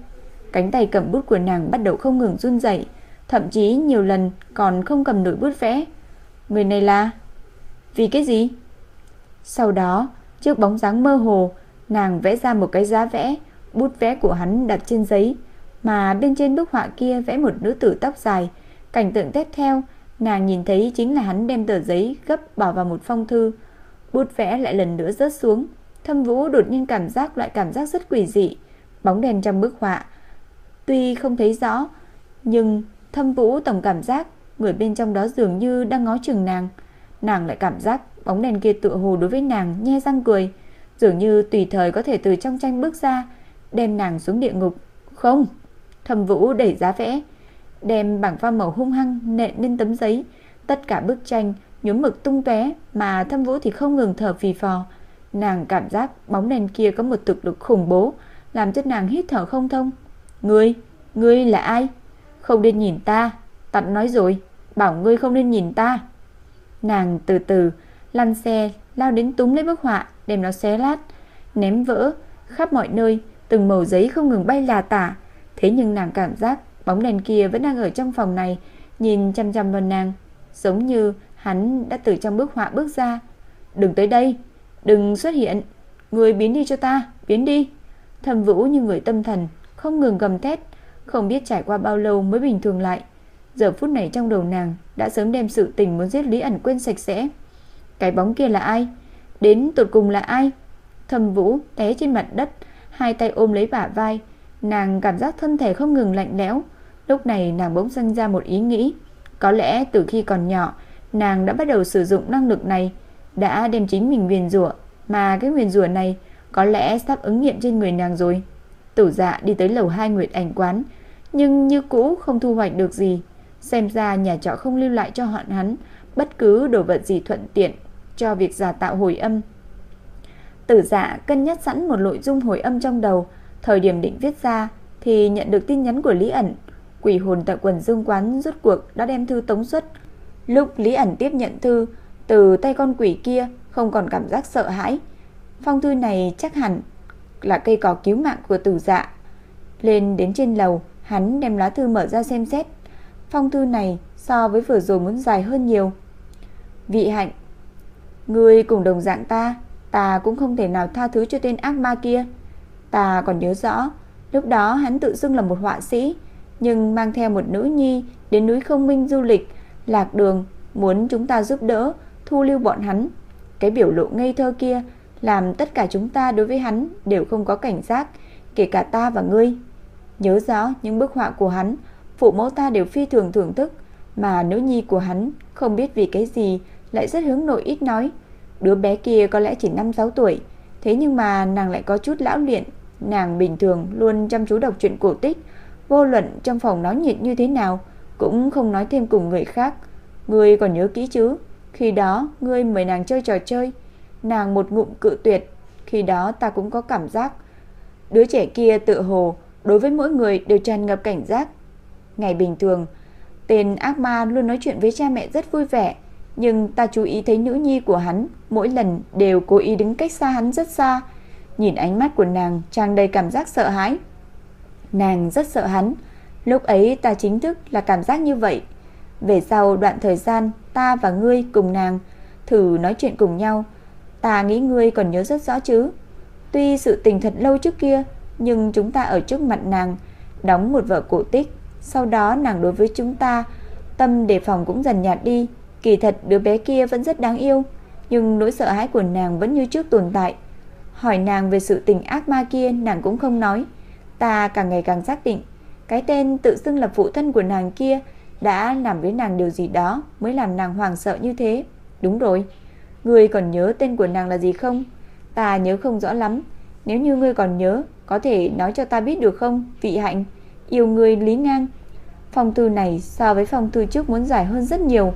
Cánh tay cầm bút của nàng bắt đầu không ngừng run rẩy, thậm chí nhiều lần còn không cầm nổi bút vẽ. Người này là vì cái gì? Sau đó, trước bóng dáng mơ hồ, nàng vẽ ra một cái giá vẽ, bút vẽ của hắn đặt trên giấy, mà bên trên bức họa kia vẽ một nữ tử tóc dài. Cảnh tượng tiếp theo, nàng nhìn thấy chính là hắn đem tờ giấy gấp bỏ vào một phong thư. Bút vẽ lại lần nữa rớt xuống. Thâm Vũ đột nhiên cảm giác loại cảm giác rất quỷ dị. Bóng đèn trong bức họa tuy không thấy rõ, nhưng Thâm Vũ tổng cảm giác người bên trong đó dường như đang ngó chừng nàng. Nàng lại cảm giác bóng đèn kia tựa hồ đối với nàng nhe răng cười, dường như tùy thời có thể từ trong tranh bước ra, đem nàng xuống địa ngục. Không, Thâm Vũ đẩy giá vẽ, đem bảng pha màu hung hăng nện lên tấm giấy, tất cả bức tranh nhuốm mực tung tóe, mà Thâm Vũ thì không ngừng thở phì phò. Nàng cảm giác bóng đèn kia có một thực lực khủng bố, làm cho nàng hít thở không thông. "Ngươi, ngươi là ai? Không nên nhìn ta, tận nói rồi, bảo ngươi không nên nhìn ta." Nàng từ từ lăn xe lao đến túm lấy bức họa, đem nó xé lát, ném vỡ khắp mọi nơi, từng mẩu giấy không ngừng bay là tả. Thế nhưng nàng cảm giác bóng đèn kia vẫn đang ở trong phòng này, nhìn chăm chăm vào nàng, giống như hắn đã từ trong bức họa bước ra. "Đừng tới đây, đừng xuất hiện, người biến đi cho ta, biến đi." Thẩm Vũ như người tâm thần, không ngừng gầm thét, không biết trải qua bao lâu mới bình thường lại. Giờ phút này trong đầu nàng đã sớm đem sự tình muốn giết Lý ẩn quên sạch sẽ. Cái bóng kia là ai? Đến tụt cùng là ai? Thầm Vũ té trên mặt đất, hai tay ôm lấy bả vai, nàng cảm giác thân thể không ngừng lạnh lẽo. Lúc này nàng bỗng sinh ra một ý nghĩ, có lẽ từ khi còn nhỏ, nàng đã bắt đầu sử dụng năng lực này, đã đem chính mình nguyền rủa, mà cái nguyền rủa này có lẽ sắp ứng nghiệm trên người nàng rồi. Tử Dạ đi tới lầu 2 Nguyệt Ảnh quán, nhưng như cũ không thu hoạch được gì. Xem ra nhà trọ không lưu lại cho họ hắn bất cứ đồ vật gì thuận tiện cho việc giả tạo hồi âm. Tử Dạ cân nhắc sẵn một nội dung hồi âm trong đầu, thời điểm định viết ra thì nhận được tin nhắn của Lý ẩn. Quỷ hồn tại quần dương quán rốt cuộc đã đem thư tống xuất. Lúc Lý ẩn tiếp nhận thư từ tay con quỷ kia, không còn cảm giác sợ hãi. Phong thư này chắc hẳn là cây cỏ cứu mạng của tử dạ. Lên đến trên lầu, Hắn đem lá thư mở ra xem xét. Phong thư này so với vừa rồi muốn dài hơn nhiều. Vị hạnh, ngươi cùng đồng dạng ta, ta cũng không thể nào tha thứ cho tên ác ma kia. Ta còn nhớ rõ, lúc đó hắn tự xưng là một họa sĩ, nhưng mang theo một nữ nhi đến núi không minh du lịch, lạc đường, muốn chúng ta giúp đỡ, thu lưu bọn hắn. Cái biểu lộ ngây thơ kia làm tất cả chúng ta đối với hắn đều không có cảnh giác, kể cả ta và ngươi. Nhớ rõ những bức họa của hắn, phụ mẫu ta đều phi thường thưởng thức, mà nữ nhi của hắn không biết vì cái gì lại rất hướng nội ít nói. Đứa bé kia có lẽ chỉ 5-6 tuổi, thế nhưng mà nàng lại có chút lão luyện. Nàng bình thường luôn chăm chú đọc truyện cổ tích, vô luận trong phòng nói nhiệt như thế nào, cũng không nói thêm cùng người khác. Ngươi còn nhớ kỹ chứ? Khi đó, ngươi mời nàng chơi trò chơi, nàng một ngụm cự tuyệt. Khi đó ta cũng có cảm giác, đứa trẻ kia tự hồ đối với mỗi người đều tràn ngập cảnh giác. Ngày bình thường, tên ác ma luôn nói chuyện với cha mẹ rất vui vẻ, nhưng ta chú ý thấy nữ nhi của hắn mỗi lần đều cố ý đứng cách xa hắn rất xa. Nhìn ánh mắt của nàng tràn đầy cảm giác sợ hãi. Nàng rất sợ hắn. Lúc ấy ta chính thức là cảm giác như vậy. Về sau đoạn thời gian ta và ngươi cùng nàng thử nói chuyện cùng nhau, ta nghĩ ngươi còn nhớ rất rõ chứ. Tuy sự tình thật lâu trước kia, nhưng chúng ta ở trước mặt nàng đóng một vở cổ tích, sau đó nàng đối với chúng ta tâm đề phòng cũng dần nhạt đi. Kỳ thật đứa bé kia vẫn rất đáng yêu, nhưng nỗi sợ hãi của nàng vẫn như trước tồn tại. Hỏi nàng về sự tình ác ma kia, nàng cũng không nói. Ta càng ngày càng xác định, cái tên tự xưng là phụ thân của nàng kia đã làm với nàng điều gì đó mới làm nàng hoàng sợ như thế. Đúng rồi, ngươi còn nhớ tên của nàng là gì không? Ta nhớ không rõ lắm, nếu như ngươi còn nhớ, có thể nói cho ta biết được không? Vị hạnh, yêu ngươi Lý Ngang. Phong thư này so với phong thư trước muốn dài hơn rất nhiều.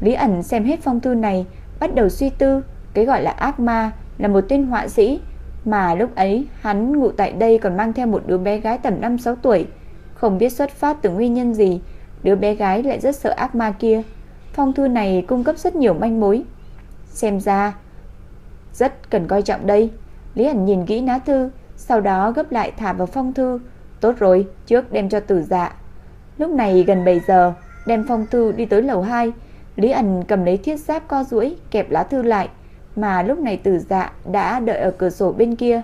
Lý ẩn xem hết phong thư này, bắt đầu suy tư, cái gọi là ác ma là một tên họa sĩ, mà lúc ấy hắn ngụ tại đây còn mang theo một đứa bé gái tầm 5-6 tuổi, không biết xuất phát từ nguyên nhân gì, đứa bé gái lại rất sợ ác ma kia. Phong thư này cung cấp rất nhiều manh mối. Xem ra rất cần coi trọng đây. Lý ảnh nhìn kỹ lá thư, sau đó gấp lại thả vào phong thư. Tốt rồi, trước đem cho tử dạ. Lúc này gần 7 giờ, đem phong thư đi tới lầu 2. Lý ẩn cầm lấy thiết giáp co duỗi kẹp lá thư lại, mà lúc này tử dạ đã đợi ở cửa sổ bên kia.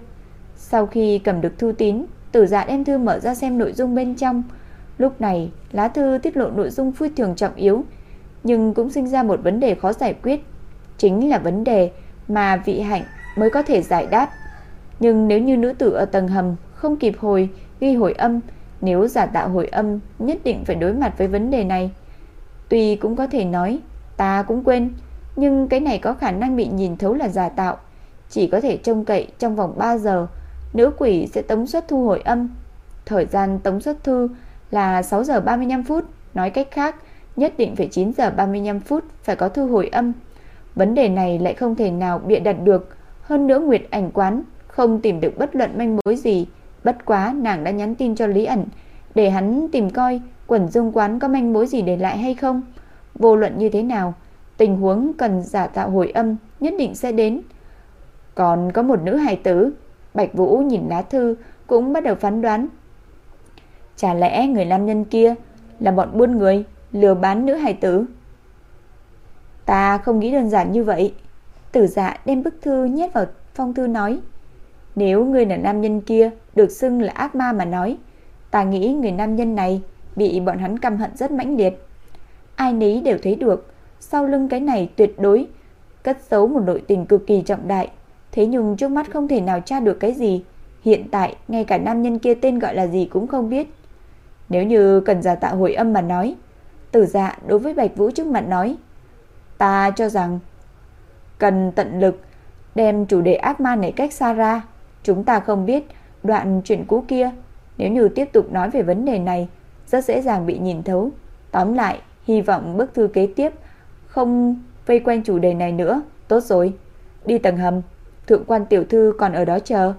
Sau khi cầm được thư tín, tử dạ đem thư mở ra xem nội dung bên trong. Lúc này, lá thư tiết lộ nội dung phi thường trọng yếu, nhưng cũng sinh ra một vấn đề khó giải quyết. Chính là vấn đề mà vị hạnh mới có thể giải đáp. Nhưng nếu như nữ tử ở tầng hầm không kịp hồi ghi hồi âm, nếu giả tạo hồi âm nhất định phải đối mặt với vấn đề này. Tuy cũng có thể nói, ta cũng quên, nhưng cái này có khả năng bị nhìn thấu là giả tạo, chỉ có thể trông cậy trong vòng 3 giờ, nữ quỷ sẽ tống xuất thu hồi âm. Thời gian tống xuất thư là 6 giờ 35 phút, nói cách khác, nhất định phải 9 giờ 35 phút phải có thư hồi âm. Vấn đề này lại không thể nào bịa đặt được, hơn nữa Nguyệt ảnh quán không tìm được bất luận manh mối gì, bất quá nàng đã nhắn tin cho Lý ẩn để hắn tìm coi quần dung quán có manh mối gì để lại hay không. Vô luận như thế nào, tình huống cần giả tạo hồi âm nhất định sẽ đến. Còn có một nữ hài tử, Bạch Vũ nhìn lá thư cũng bắt đầu phán đoán. Chả lẽ người nam nhân kia là bọn buôn người lừa bán nữ hài tử? Ta không nghĩ đơn giản như vậy. Tử dạ đem bức thư nhét vào phong thư nói. Nếu người là nam nhân kia được xưng là ác ma mà nói, ta nghĩ người nam nhân này bị bọn hắn căm hận rất mãnh liệt. Ai nấy đều thấy được, sau lưng cái này tuyệt đối cất giấu một nội tình cực kỳ trọng đại, thế nhưng trước mắt không thể nào tra được cái gì. Hiện tại ngay cả nam nhân kia tên gọi là gì cũng không biết. Nếu như cần giả tạo hồi âm mà nói, Tử Dạ đối với Bạch Vũ trước mặt nói, ta cho rằng cần tận lực đem chủ đề ác ma này cách xa ra. Chúng ta không biết đoạn chuyện cũ kia, nếu như tiếp tục nói về vấn đề này, rất dễ dàng bị nhìn thấu. Tóm lại, hy vọng bức thư kế tiếp không vây quanh chủ đề này nữa. Tốt rồi, đi tầng hầm, thượng quan tiểu thư còn ở đó chờ.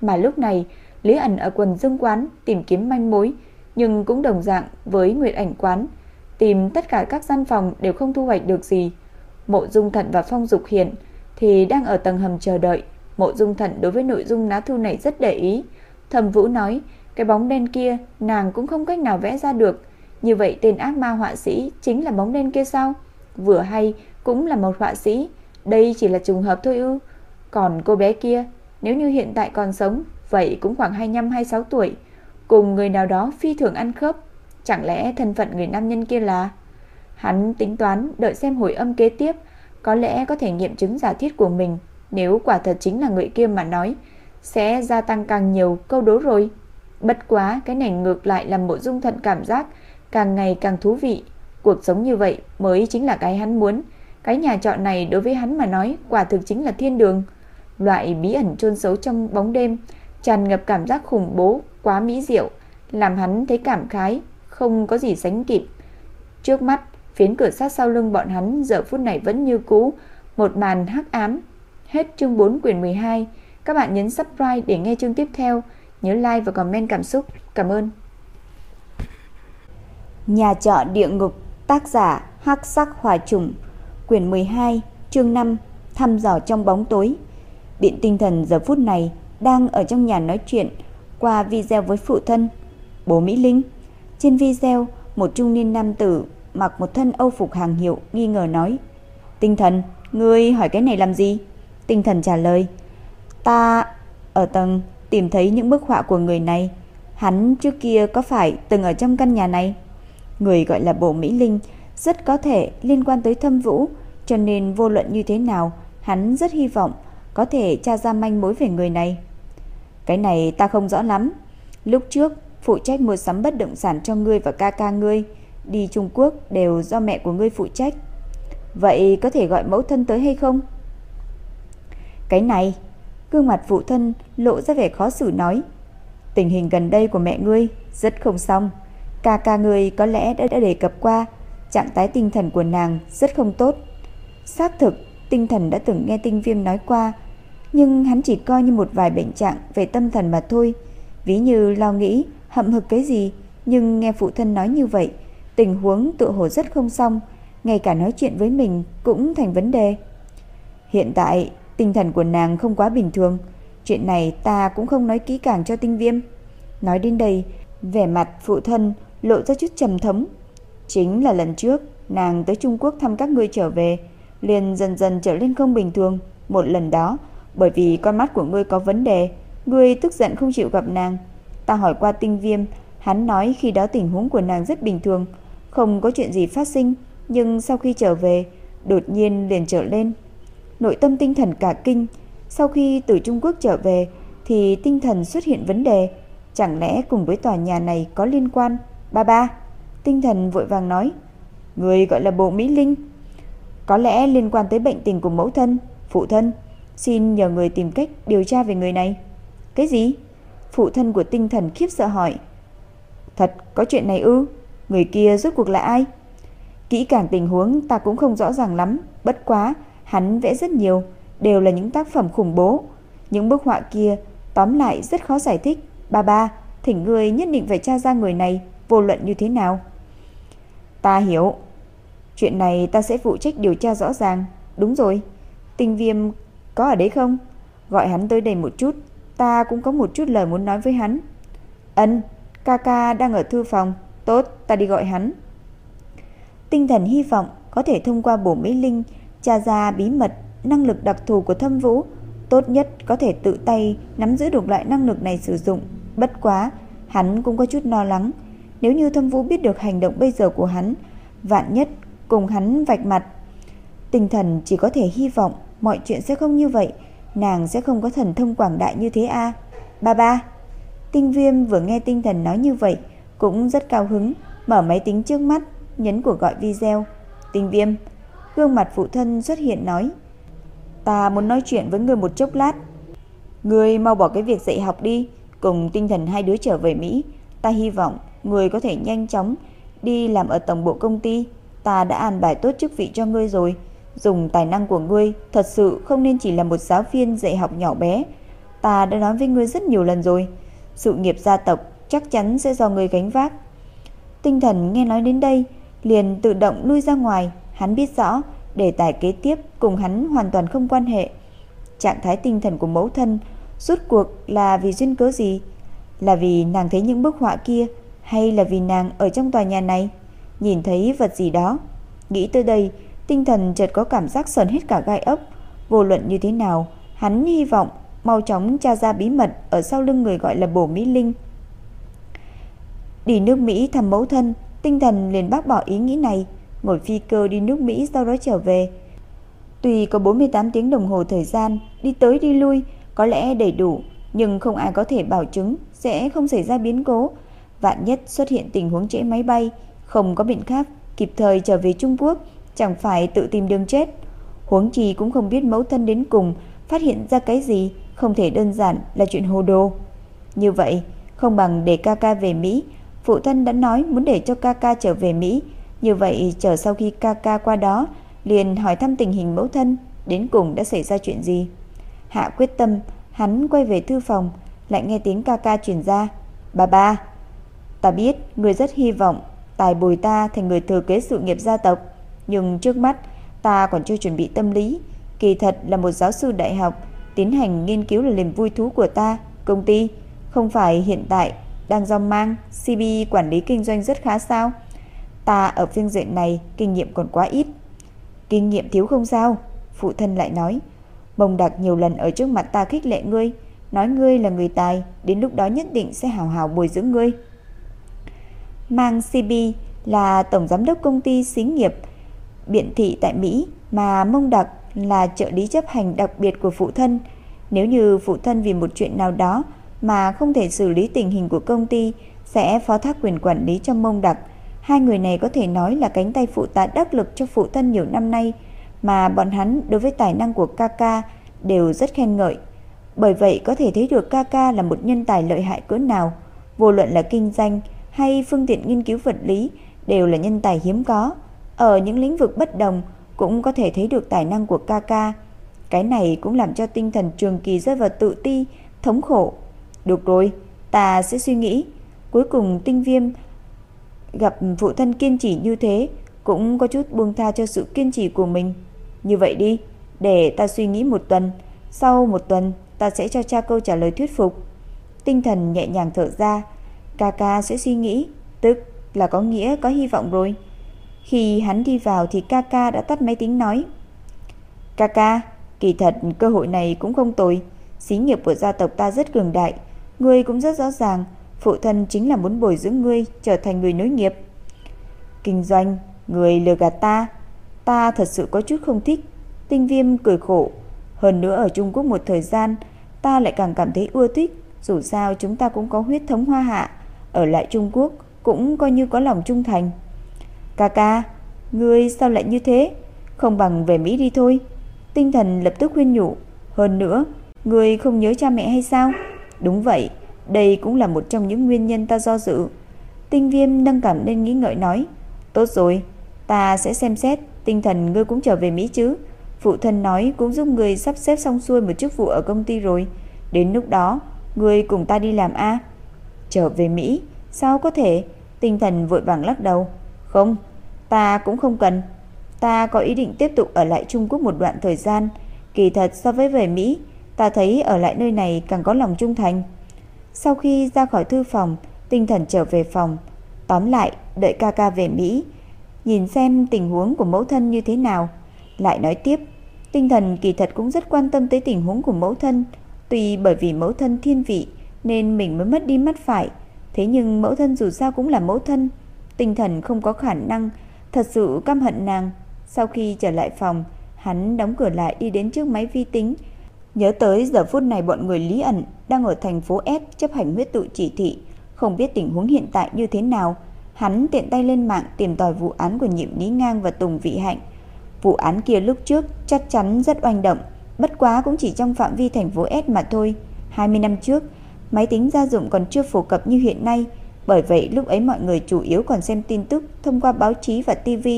Mà lúc này, Lý ẩn ở quần dương quán tìm kiếm manh mối, nhưng cũng đồng dạng với Nguyệt ảnh quán, tìm tất cả các gian phòng đều không thu hoạch được gì. Mộ Dung Thận và Phong Dục Hiển thì đang ở tầng hầm chờ đợi. Mộ Dung Thận đối với nội dung lá thư này rất để ý. Thẩm Vũ nói, cái bóng đen kia nàng cũng không cách nào vẽ ra được. Như vậy tên ác ma họa sĩ chính là bóng đen kia sao? Vừa hay cũng là một họa sĩ, đây chỉ là trùng hợp thôi ư? Còn cô bé kia, nếu như hiện tại còn sống, vậy cũng khoảng 25-26 tuổi, cùng người nào đó phi thường ăn khớp. Chẳng lẽ thân phận người nam nhân kia là... Hắn tính toán đợi xem hồi âm kế tiếp, có lẽ có thể nghiệm chứng giả thiết của mình. Nếu quả thật chính là người kia mà nói, sẽ gia tăng càng nhiều câu đố rồi. Bất quá, cái này ngược lại làm bộ dung thận cảm giác càng ngày càng thú vị. Cuộc sống như vậy mới chính là cái hắn muốn. Cái nhà trọ này đối với hắn mà nói quả thực chính là thiên đường. Loại bí ẩn chôn xấu trong bóng đêm, tràn ngập cảm giác khủng bố, quá mỹ diệu, làm hắn thấy cảm khái, không có gì sánh kịp. Trước mắt, phiến cửa sát sau lưng bọn hắn giờ phút này vẫn như cũ, một màn hắc ám. Hết chương 4 quyển 12. Các bạn nhấn subscribe để nghe chương tiếp theo. Nhớ like và comment cảm xúc. Cảm ơn. Nhà trọ địa ngục, tác giả Hắc Sắc hòa Trùng, quyển 12, chương 5, thăm dò trong bóng tối. Biện tinh thần giờ phút này đang ở trong nhà nói chuyện qua video với phụ thân, bố Mỹ Linh. Trên video, một trung niên nam tử mặc một thân âu phục hàng hiệu nghi ngờ nói: "Tinh thần, ngươi hỏi cái này làm gì?" Tinh thần trả lời: "Ta ở tầng tìm thấy những bức họa của người này, hắn trước kia có phải từng ở trong căn nhà này?" Người gọi là Bộ Mỹ Linh rất có thể liên quan tới Thâm Vũ, cho nên vô luận như thế nào, hắn rất hy vọng có thể tra ra manh mối về người này. Cái này ta không rõ lắm. Lúc trước, phụ trách mua sắm bất động sản cho ngươi và ca ca ngươi, đi Trung Quốc đều do mẹ của ngươi phụ trách. Vậy có thể gọi mẫu thân tới hay không? Cái này, gương mặt phụ thân lộ ra vẻ khó xử nói. Tình hình gần đây của mẹ ngươi rất không xong. Ca ca ngươi có lẽ đã, đã đề cập qua, trạng thái tinh thần của nàng rất không tốt. Xác thực, tinh thần đã từng nghe tinh viêm nói qua, nhưng hắn chỉ coi như một vài bệnh trạng về tâm thần mà thôi. Ví như lo nghĩ, hậm hực cái gì, nhưng nghe phụ thân nói như vậy, tình huống tự hồ rất không xong, ngay cả nói chuyện với mình cũng thành vấn đề. Hiện tại, tinh thần của nàng không quá bình thường, chuyện này ta cũng không nói kỹ càng cho tinh viêm. Nói đến đây, vẻ mặt phụ thân lộ ra chút trầm thống. Chính là lần trước, nàng tới Trung Quốc thăm các ngươi trở về, liền dần dần trở lên không bình thường. Một lần đó, bởi vì con mắt của ngươi có vấn đề, ngươi tức giận không chịu gặp nàng. Ta hỏi qua tinh viêm, hắn nói khi đó tình huống của nàng rất bình thường, không có chuyện gì phát sinh, nhưng sau khi trở về, đột nhiên liền trở lên. Nội tâm tinh thần cả kinh, sau khi từ Trung Quốc trở về thì tinh thần xuất hiện vấn đề, chẳng lẽ cùng với tòa nhà này có liên quan? Ba ba, tinh thần vội vàng nói, người gọi là bộ Mỹ Linh. Có lẽ liên quan tới bệnh tình của mẫu thân, phụ thân, xin nhờ người tìm cách điều tra về người này. Cái gì? Phụ thân của tinh thần khiếp sợ hỏi. Thật, có chuyện này ư? Người kia rốt cuộc là ai? Kỹ càng tình huống ta cũng không rõ ràng lắm, bất quá, hắn vẽ rất nhiều, đều là những tác phẩm khủng bố. Những bức họa kia tóm lại rất khó giải thích. Ba ba, thỉnh người nhất định phải tra ra người này, vô luận như thế nào. Ta hiểu. Chuyện này ta sẽ phụ trách điều tra rõ ràng. Đúng rồi. Tinh viêm có ở đấy không? Gọi hắn tới đây một chút. Ta cũng có một chút lời muốn nói với hắn. Ân, ca ca đang ở thư phòng. Tốt, ta đi gọi hắn. Tinh thần hy vọng có thể thông qua bổ Mỹ Linh tra ra bí mật năng lực đặc thù của thâm vũ. Tốt nhất có thể tự tay nắm giữ được loại năng lực này sử dụng. Bất quá, hắn cũng có chút lo lắng. Nếu như thâm vũ biết được hành động bây giờ của hắn, vạn nhất cùng hắn vạch mặt. Tinh thần chỉ có thể hy vọng mọi chuyện sẽ không như vậy, nàng sẽ không có thần thông quảng đại như thế a. Ba ba. Tinh Viêm vừa nghe tinh thần nói như vậy, cũng rất cao hứng, mở máy tính trước mắt, nhấn cuộc gọi video. Tinh Viêm, gương mặt phụ thân xuất hiện nói: "Ta muốn nói chuyện với ngươi một chốc lát. Ngươi mau bỏ cái việc dạy học đi, cùng tinh thần hai đứa trở về Mỹ, ta hy vọng ngươi có thể nhanh chóng đi làm ở tổng bộ công ty, ta đã an bài tốt chức vị cho ngươi rồi." Dùng tài năng của ngươi Thật sự không nên chỉ là một giáo viên dạy học nhỏ bé. Ta đã nói với ngươi rất nhiều lần rồi. Sự nghiệp gia tộc chắc chắn sẽ do ngươi gánh vác. Tinh thần nghe nói đến đây Liền tự động lui ra ngoài. Hắn biết rõ Đề tài kế tiếp cùng hắn hoàn toàn không quan hệ. Trạng thái tinh thần của mẫu thân rút cuộc là vì duyên cớ gì? Là vì nàng thấy những bức họa kia hay là vì nàng ở trong tòa nhà này? Nhìn thấy vật gì đó. Nghĩ tới đây, tinh thần chợt có cảm giác sờn hết cả gai ốc. Vô luận như thế nào, hắn hy vọng mau chóng tra ra bí mật ở sau lưng người gọi là Bổ Mỹ Linh. Đi nước Mỹ thăm mẫu thân, tinh thần liền bác bỏ ý nghĩ này, ngồi phi cơ đi nước Mỹ sau đó trở về. Tuy có 48 tiếng đồng hồ thời gian, đi tới đi lui, có lẽ đầy đủ, nhưng không ai có thể bảo chứng sẽ không xảy ra biến cố. Vạn nhất xuất hiện tình huống trễ máy bay, không có biện pháp kịp thời trở về Trung Quốc, chẳng phải tự tìm đường chết. Huống chi cũng không biết mẫu thân đến cùng phát hiện ra cái gì, không thể đơn giản là chuyện hồ đồ. Như vậy, không bằng để ca ca về Mỹ, phụ thân đã nói muốn để cho ca ca trở về Mỹ, như vậy chờ sau khi ca ca qua đó, liền hỏi thăm tình hình mẫu thân, đến cùng đã xảy ra chuyện gì. Hạ quyết tâm, hắn quay về thư phòng, lại nghe tiếng ca ca truyền ra. Bà ba, ta biết người rất hy vọng tài bồi ta thành người thừa kế sự nghiệp gia tộc, nhưng trước mắt ta còn chưa chuẩn bị tâm lý. Kỳ thật là một giáo sư đại học, tiến hành nghiên cứu là niềm vui thú của ta, công ty, không phải hiện tại đang do mang CB quản lý kinh doanh rất khá sao? Ta ở phương diện này kinh nghiệm còn quá ít. Kinh nghiệm thiếu không sao, phụ thân lại nói. Mông Đặc nhiều lần ở trước mặt ta khích lệ ngươi, nói ngươi là người tài, đến lúc đó nhất định sẽ hào hào bồi dưỡng ngươi. Mang CB là tổng giám đốc công ty xí nghiệp biện thị tại Mỹ mà Mông Đặc là trợ lý chấp hành đặc biệt của phụ thân. Nếu như phụ thân vì một chuyện nào đó mà không thể xử lý tình hình của công ty sẽ phó thác quyền quản lý cho Mông Đặc. Hai người này có thể nói là cánh tay phụ tá đắc lực cho phụ thân nhiều năm nay mà bọn hắn đối với tài năng của Kaka đều rất khen ngợi. Bởi vậy có thể thấy được Kaka là một nhân tài lợi hại cỡ nào, vô luận là kinh doanh hay phương tiện nghiên cứu vật lý đều là nhân tài hiếm có. Ở những lĩnh vực bất đồng cũng có thể thấy được tài năng của Kaka. Cái này cũng làm cho tinh thần Trường Kỳ rơi vào tự ti, thống khổ. Được rồi, ta sẽ suy nghĩ. Cuối cùng Tinh Viêm gặp phụ thân kiên trì như thế, cũng có chút buông tha cho sự kiên trì của mình. Như vậy đi, để ta suy nghĩ một tuần, sau một tuần ta sẽ cho cha câu trả lời thuyết phục. Tinh thần nhẹ nhàng thở ra, Kaka sẽ suy nghĩ, tức là có nghĩa có hy vọng rồi. Khi hắn đi vào thì Kaka đã tắt máy tính nói. Kaka, kỳ thật cơ hội này cũng không tồi. Xí nghiệp của gia tộc ta rất cường đại. Ngươi cũng rất rõ ràng, phụ thân chính là muốn bồi dưỡng ngươi trở thành người nối nghiệp. Kinh doanh, người lừa gạt ta. Ta thật sự có chút không thích. Tinh viêm cười khổ. Hơn nữa ở Trung Quốc một thời gian, ta lại càng cảm thấy ưa thích. Dù sao chúng ta cũng có huyết thống hoa hạ. Ở lại Trung Quốc cũng coi như có lòng trung thành. Ca ca, ngươi sao lại như thế? Không bằng về Mỹ đi thôi. Tinh thần lập tức khuyên nhủ. Hơn nữa, ngươi không nhớ cha mẹ hay sao? Đúng vậy, đây cũng là một trong những nguyên nhân ta do dự. Tinh viêm nâng cảm lên nghĩ ngợi nói. Tốt rồi, ta sẽ xem xét, tinh thần ngươi cũng trở về Mỹ chứ. Phụ thân nói cũng giúp người sắp xếp xong xuôi một chức vụ ở công ty rồi. Đến lúc đó, ngươi cùng ta đi làm A. Trở về Mỹ, sao có thể? Tinh thần vội vàng lắc đầu. Không, ta cũng không cần. Ta có ý định tiếp tục ở lại Trung Quốc một đoạn thời gian. Kỳ thật so với về Mỹ, ta thấy ở lại nơi này càng có lòng trung thành. Sau khi ra khỏi thư phòng, tinh thần trở về phòng. Tóm lại, đợi ca ca về Mỹ, nhìn xem tình huống của mẫu thân như thế nào. Lại nói tiếp, tinh thần kỳ thật cũng rất quan tâm tới tình huống của mẫu thân. Tuy bởi vì mẫu thân thiên vị nên mình mới mất đi mắt phải. Thế nhưng mẫu thân dù sao cũng là mẫu thân. Tinh thần không có khả năng thật sự căm hận nàng. Sau khi trở lại phòng, hắn đóng cửa lại đi đến trước máy vi tính. Nhớ tới giờ phút này bọn người Lý ẩn đang ở thành phố S chấp hành huyết tụ chỉ thị, không biết tình huống hiện tại như thế nào. Hắn tiện tay lên mạng tìm tòi vụ án của nhiệm Lý Ngang và Tùng Vị Hạnh. Vụ án kia lúc trước chắc chắn rất oanh động, bất quá cũng chỉ trong phạm vi thành phố S mà thôi. 20 năm trước, máy tính gia dụng còn chưa phổ cập như hiện nay, bởi vậy lúc ấy mọi người chủ yếu còn xem tin tức thông qua báo chí và TV,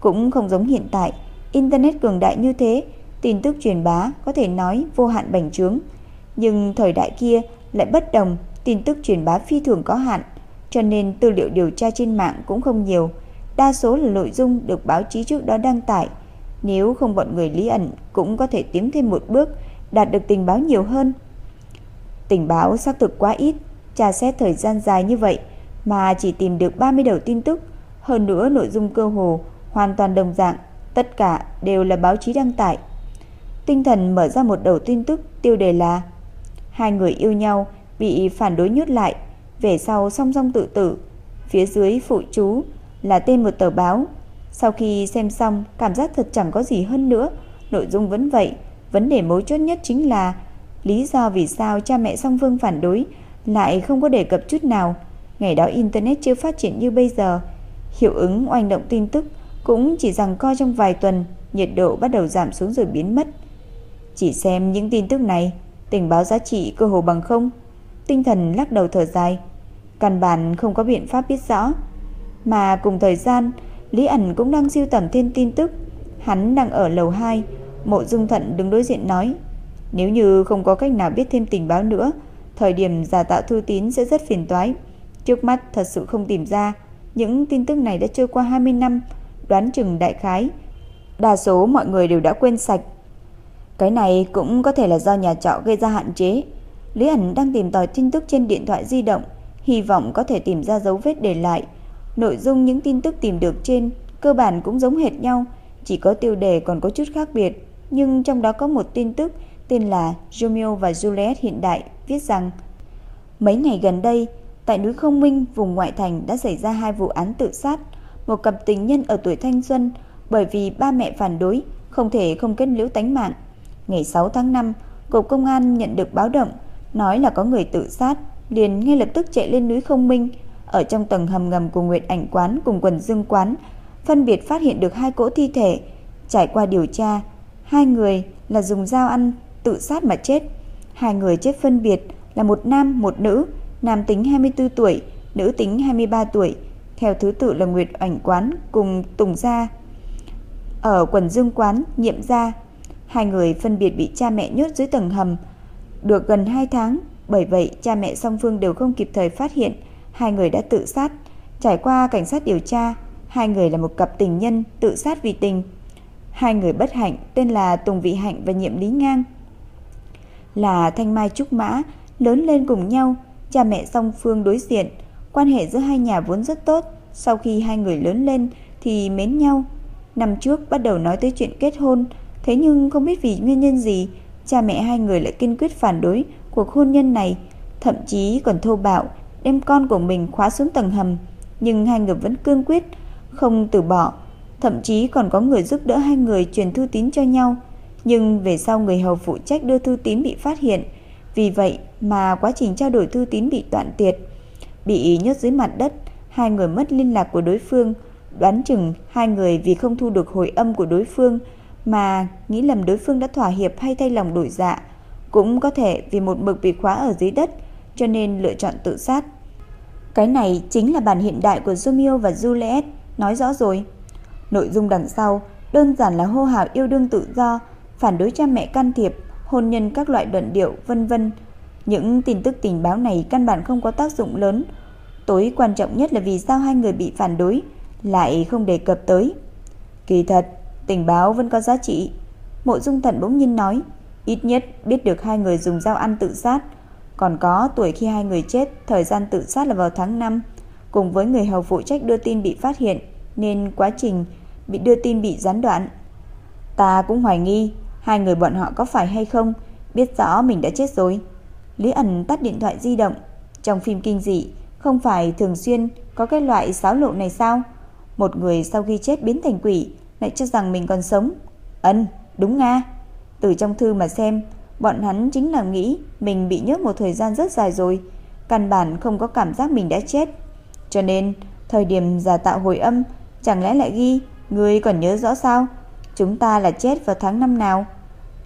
cũng không giống hiện tại, internet cường đại như thế, tin tức truyền bá có thể nói vô hạn bành trướng. Nhưng thời đại kia lại bất đồng, tin tức truyền bá phi thường có hạn, cho nên tư liệu điều tra trên mạng cũng không nhiều, đa số là nội dung được báo chí trước đó đăng tải. Nếu không bọn người Lý ẩn cũng có thể tiến thêm một bước, đạt được tình báo nhiều hơn. Tình báo xác thực quá ít, Tra xét thời gian dài như vậy mà chỉ tìm được 30 đầu tin tức, hơn nữa nội dung cơ hồ hoàn toàn đồng dạng, tất cả đều là báo chí đăng tải. Tinh thần mở ra một đầu tin tức tiêu đề là Hai người yêu nhau bị phản đối nhốt lại, về sau song song tự tử. Phía dưới phụ chú là tên một tờ báo. Sau khi xem xong, cảm giác thật chẳng có gì hơn nữa, nội dung vẫn vậy, vấn đề mấu chốt nhất chính là lý do vì sao cha mẹ song phương phản đối lại không có đề cập chút nào. Ngày đó internet chưa phát triển như bây giờ, hiệu ứng oanh động tin tức cũng chỉ rằng co trong vài tuần, nhiệt độ bắt đầu giảm xuống rồi biến mất. Chỉ xem những tin tức này, tình báo giá trị cơ hồ bằng không. Tinh thần lắc đầu thở dài, căn bản không có biện pháp biết rõ. Mà cùng thời gian, Lý ẩn cũng đang siêu tầm thêm tin tức. Hắn đang ở lầu 2, Mộ Dung Thận đứng đối diện nói, nếu như không có cách nào biết thêm tình báo nữa, thời điểm giả tạo thư tín sẽ rất phiền toái. Trước mắt thật sự không tìm ra, những tin tức này đã trôi qua 20 năm, đoán chừng đại khái. Đa số mọi người đều đã quên sạch. Cái này cũng có thể là do nhà trọ gây ra hạn chế. Lý ẩn đang tìm tòi tin tức trên điện thoại di động, hy vọng có thể tìm ra dấu vết để lại. Nội dung những tin tức tìm được trên cơ bản cũng giống hệt nhau, chỉ có tiêu đề còn có chút khác biệt, nhưng trong đó có một tin tức tên là Romeo và Juliet hiện đại viết rằng mấy ngày gần đây tại núi Không Minh vùng ngoại thành đã xảy ra hai vụ án tự sát, một cặp tình nhân ở tuổi thanh xuân bởi vì ba mẹ phản đối không thể không kết liễu tánh mạng. Ngày 6 tháng 5, cục công an nhận được báo động nói là có người tự sát, liền ngay lập tức chạy lên núi Không Minh ở trong tầng hầm ngầm của Nguyệt Ảnh quán cùng quần Dương quán, phân biệt phát hiện được hai cỗ thi thể. Trải qua điều tra, hai người là dùng dao ăn tự sát mà chết. Hai người chết phân biệt là một nam một nữ, nam tính 24 tuổi, nữ tính 23 tuổi, theo thứ tự là Nguyệt Ảnh quán cùng Tùng gia. Ở quần Dương quán, Nhiệm gia, hai người phân biệt bị cha mẹ nhốt dưới tầng hầm được gần 2 tháng, bởi vậy cha mẹ song phương đều không kịp thời phát hiện hai người đã tự sát. Trải qua cảnh sát điều tra, hai người là một cặp tình nhân tự sát vì tình. Hai người bất hạnh tên là Tùng Vị Hạnh và Nhiệm Lý Ngang. Là Thanh Mai Trúc Mã, lớn lên cùng nhau, cha mẹ song phương đối diện, quan hệ giữa hai nhà vốn rất tốt, sau khi hai người lớn lên thì mến nhau. Năm trước bắt đầu nói tới chuyện kết hôn, thế nhưng không biết vì nguyên nhân gì, cha mẹ hai người lại kiên quyết phản đối cuộc hôn nhân này, thậm chí còn thô bạo đem con của mình khóa xuống tầng hầm, nhưng hai người vẫn cương quyết không từ bỏ, thậm chí còn có người giúp đỡ hai người truyền thư tín cho nhau, nhưng về sau người hầu phụ trách đưa thư tín bị phát hiện, vì vậy mà quá trình trao đổi thư tín bị đoạn tiệt, bị nhốt dưới mặt đất, hai người mất liên lạc của đối phương, đoán chừng hai người vì không thu được hồi âm của đối phương mà nghĩ lầm đối phương đã thỏa hiệp hay thay lòng đổi dạ, cũng có thể vì một mực bị khóa ở dưới đất cho nên lựa chọn tự sát. Cái này chính là bản hiện đại của Romeo và Juliet, nói rõ rồi. Nội dung đằng sau đơn giản là hô hào yêu đương tự do, phản đối cha mẹ can thiệp, hôn nhân các loại luận điệu vân vân. Những tin tức tình báo này căn bản không có tác dụng lớn. Tối quan trọng nhất là vì sao hai người bị phản đối lại không đề cập tới. Kỳ thật, tình báo vẫn có giá trị. Mộ Dung Thận bỗng nhiên nói, ít nhất biết được hai người dùng dao ăn tự sát, còn có tuổi khi hai người chết, thời gian tự sát là vào tháng 5, cùng với người hầu phụ trách đưa tin bị phát hiện, nên quá trình bị đưa tin bị gián đoạn. Ta cũng hoài nghi hai người bọn họ có phải hay không, biết rõ mình đã chết rồi. Lý ẩn tắt điện thoại di động, trong phim kinh dị không phải thường xuyên có cái loại xáo lộ này sao? Một người sau khi chết biến thành quỷ lại cho rằng mình còn sống. Ân, đúng nga. Từ trong thư mà xem, bọn hắn chính là nghĩ mình bị nhốt một thời gian rất dài rồi, căn bản không có cảm giác mình đã chết. Cho nên, thời điểm giả tạo hồi âm, chẳng lẽ lại ghi, người còn nhớ rõ sao? Chúng ta là chết vào tháng năm nào?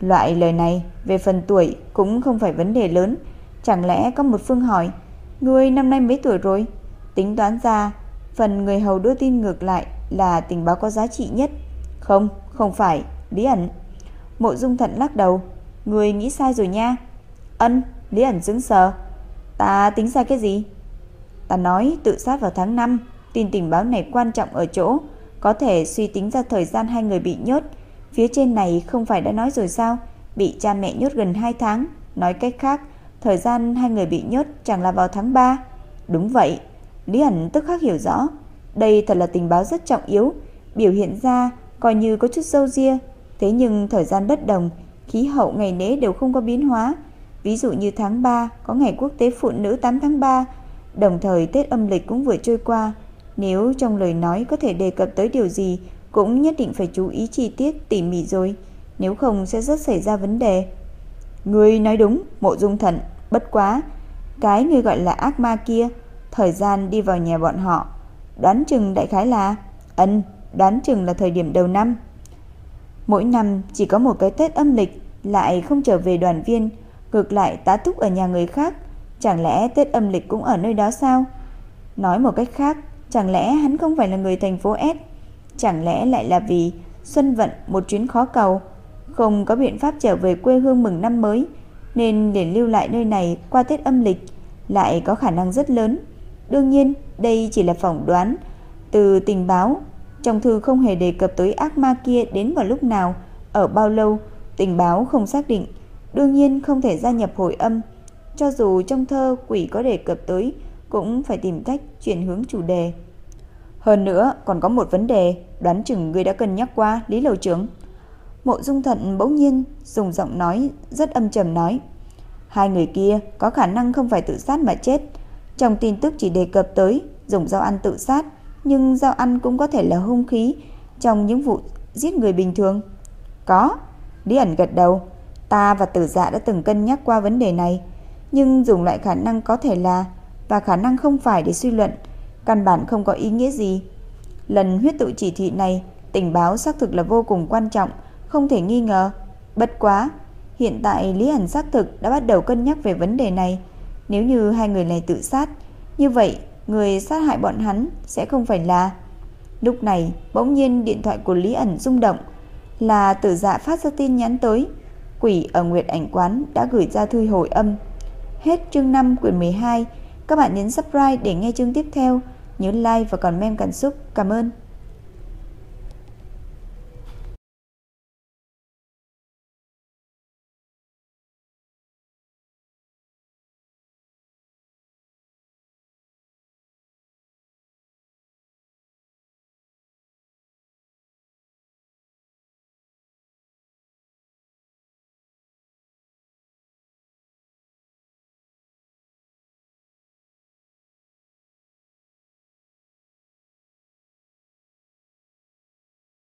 Loại lời này về phần tuổi cũng không phải vấn đề lớn, chẳng lẽ có một phương hỏi, người năm nay mấy tuổi rồi? Tính toán ra, phần người hầu đưa tin ngược lại là tình báo có giá trị nhất. Không, không phải, lý ẩn. Mộ Dung Thận lắc đầu, Người nghĩ sai rồi nha Ân Lý ẩn dứng sờ Ta tính sai cái gì Ta nói tự sát vào tháng 5 Tin tình báo này quan trọng ở chỗ có thể suy tính ra thời gian hai người bị nhốt. Phía trên này không phải đã nói rồi sao? Bị cha mẹ nhốt gần 2 tháng. Nói cách khác, Thời gian hai người bị nhốt chẳng là vào tháng 3 Đúng vậy. Lý ẩn tức khắc hiểu rõ. Đây thật là tình báo rất trọng yếu. Biểu hiện ra coi như có chút sâu ria. Thế nhưng thời gian bất đồng, Khí hậu ngày lễ đều không có biến hóa. Ví dụ như tháng 3 có ngày quốc tế phụ nữ 8 tháng 3 Đồng thời Tết âm lịch cũng vừa trôi qua. Nếu trong lời nói có thể đề cập tới điều gì, Cũng nhất định phải chú ý chi tiết, tỉ mỉ rồi. Nếu không sẽ rất xảy ra vấn đề. Người nói đúng, Mộ dung thận, Bất quá. Cái người gọi là ác ma kia, Thời gian đi vào nhà bọn họ. Đoán chừng đại khái là, Ân, Đoán chừng là thời điểm đầu năm. Mỗi năm chỉ có một cái Tết âm lịch, Lại không trở về đoàn viên, Ngược lại tá túc ở nhà người khác. Chẳng lẽ Tết âm lịch cũng ở nơi đó sao? Nói một cách khác Chẳng lẽ hắn không phải là người thành phố S? Chẳng lẽ lại là vì Xuân vận một chuyến khó cầu, Không có biện pháp trở về quê hương mừng năm mới, Nên để lưu lại nơi này Qua Tết âm lịch Lại có khả năng rất lớn. Đương nhiên, đây chỉ là phỏng đoán Từ tình báo. Trong thư không hề đề cập tới ác ma kia Đến vào lúc nào, Ở bao lâu, Tình báo không xác định. Đương nhiên không thể gia nhập hồi âm, Cho dù trong thơ quỷ có đề cập tới cũng phải tìm cách chuyển hướng chủ đề. Hơn nữa còn có một vấn đề Đoán chừng ngươi đã cân nhắc qua Lý Lầu Trưởng. Mộ Dung Thận bỗng nhiên dùng giọng nói Rất âm trầm nói Hai người kia có khả năng không phải tự sát mà chết. Trong tin tức chỉ đề cập tới Dùng dao ăn tự sát Nhưng dao ăn cũng có thể là hung khí Trong những vụ giết người bình thường. Có. Lý ẩn gật đầu Ta và tử dạ đã từng cân nhắc qua vấn đề này, nhưng dùng loại khả năng có thể là và khả năng không phải để suy luận, căn bản không có ý nghĩa gì. Lần huyết tụ chỉ thị này, tình báo xác thực là vô cùng quan trọng, không thể nghi ngờ. Bất quá, hiện tại Lý Hẳn xác thực đã bắt đầu cân nhắc về vấn đề này. Nếu như hai người này tự sát, như vậy người sát hại bọn hắn sẽ không phải là... Lúc này, bỗng nhiên điện thoại của Lý ẩn rung động, là tử dạ phát ra tin nhắn tới. Quỷ ở Nguyệt Ảnh Quán đã gửi ra thư hồi âm. Hết chương 5 quyển 12. Các bạn nhấn subscribe để nghe chương tiếp theo. Nhớ like và comment cảm xúc. Cảm ơn.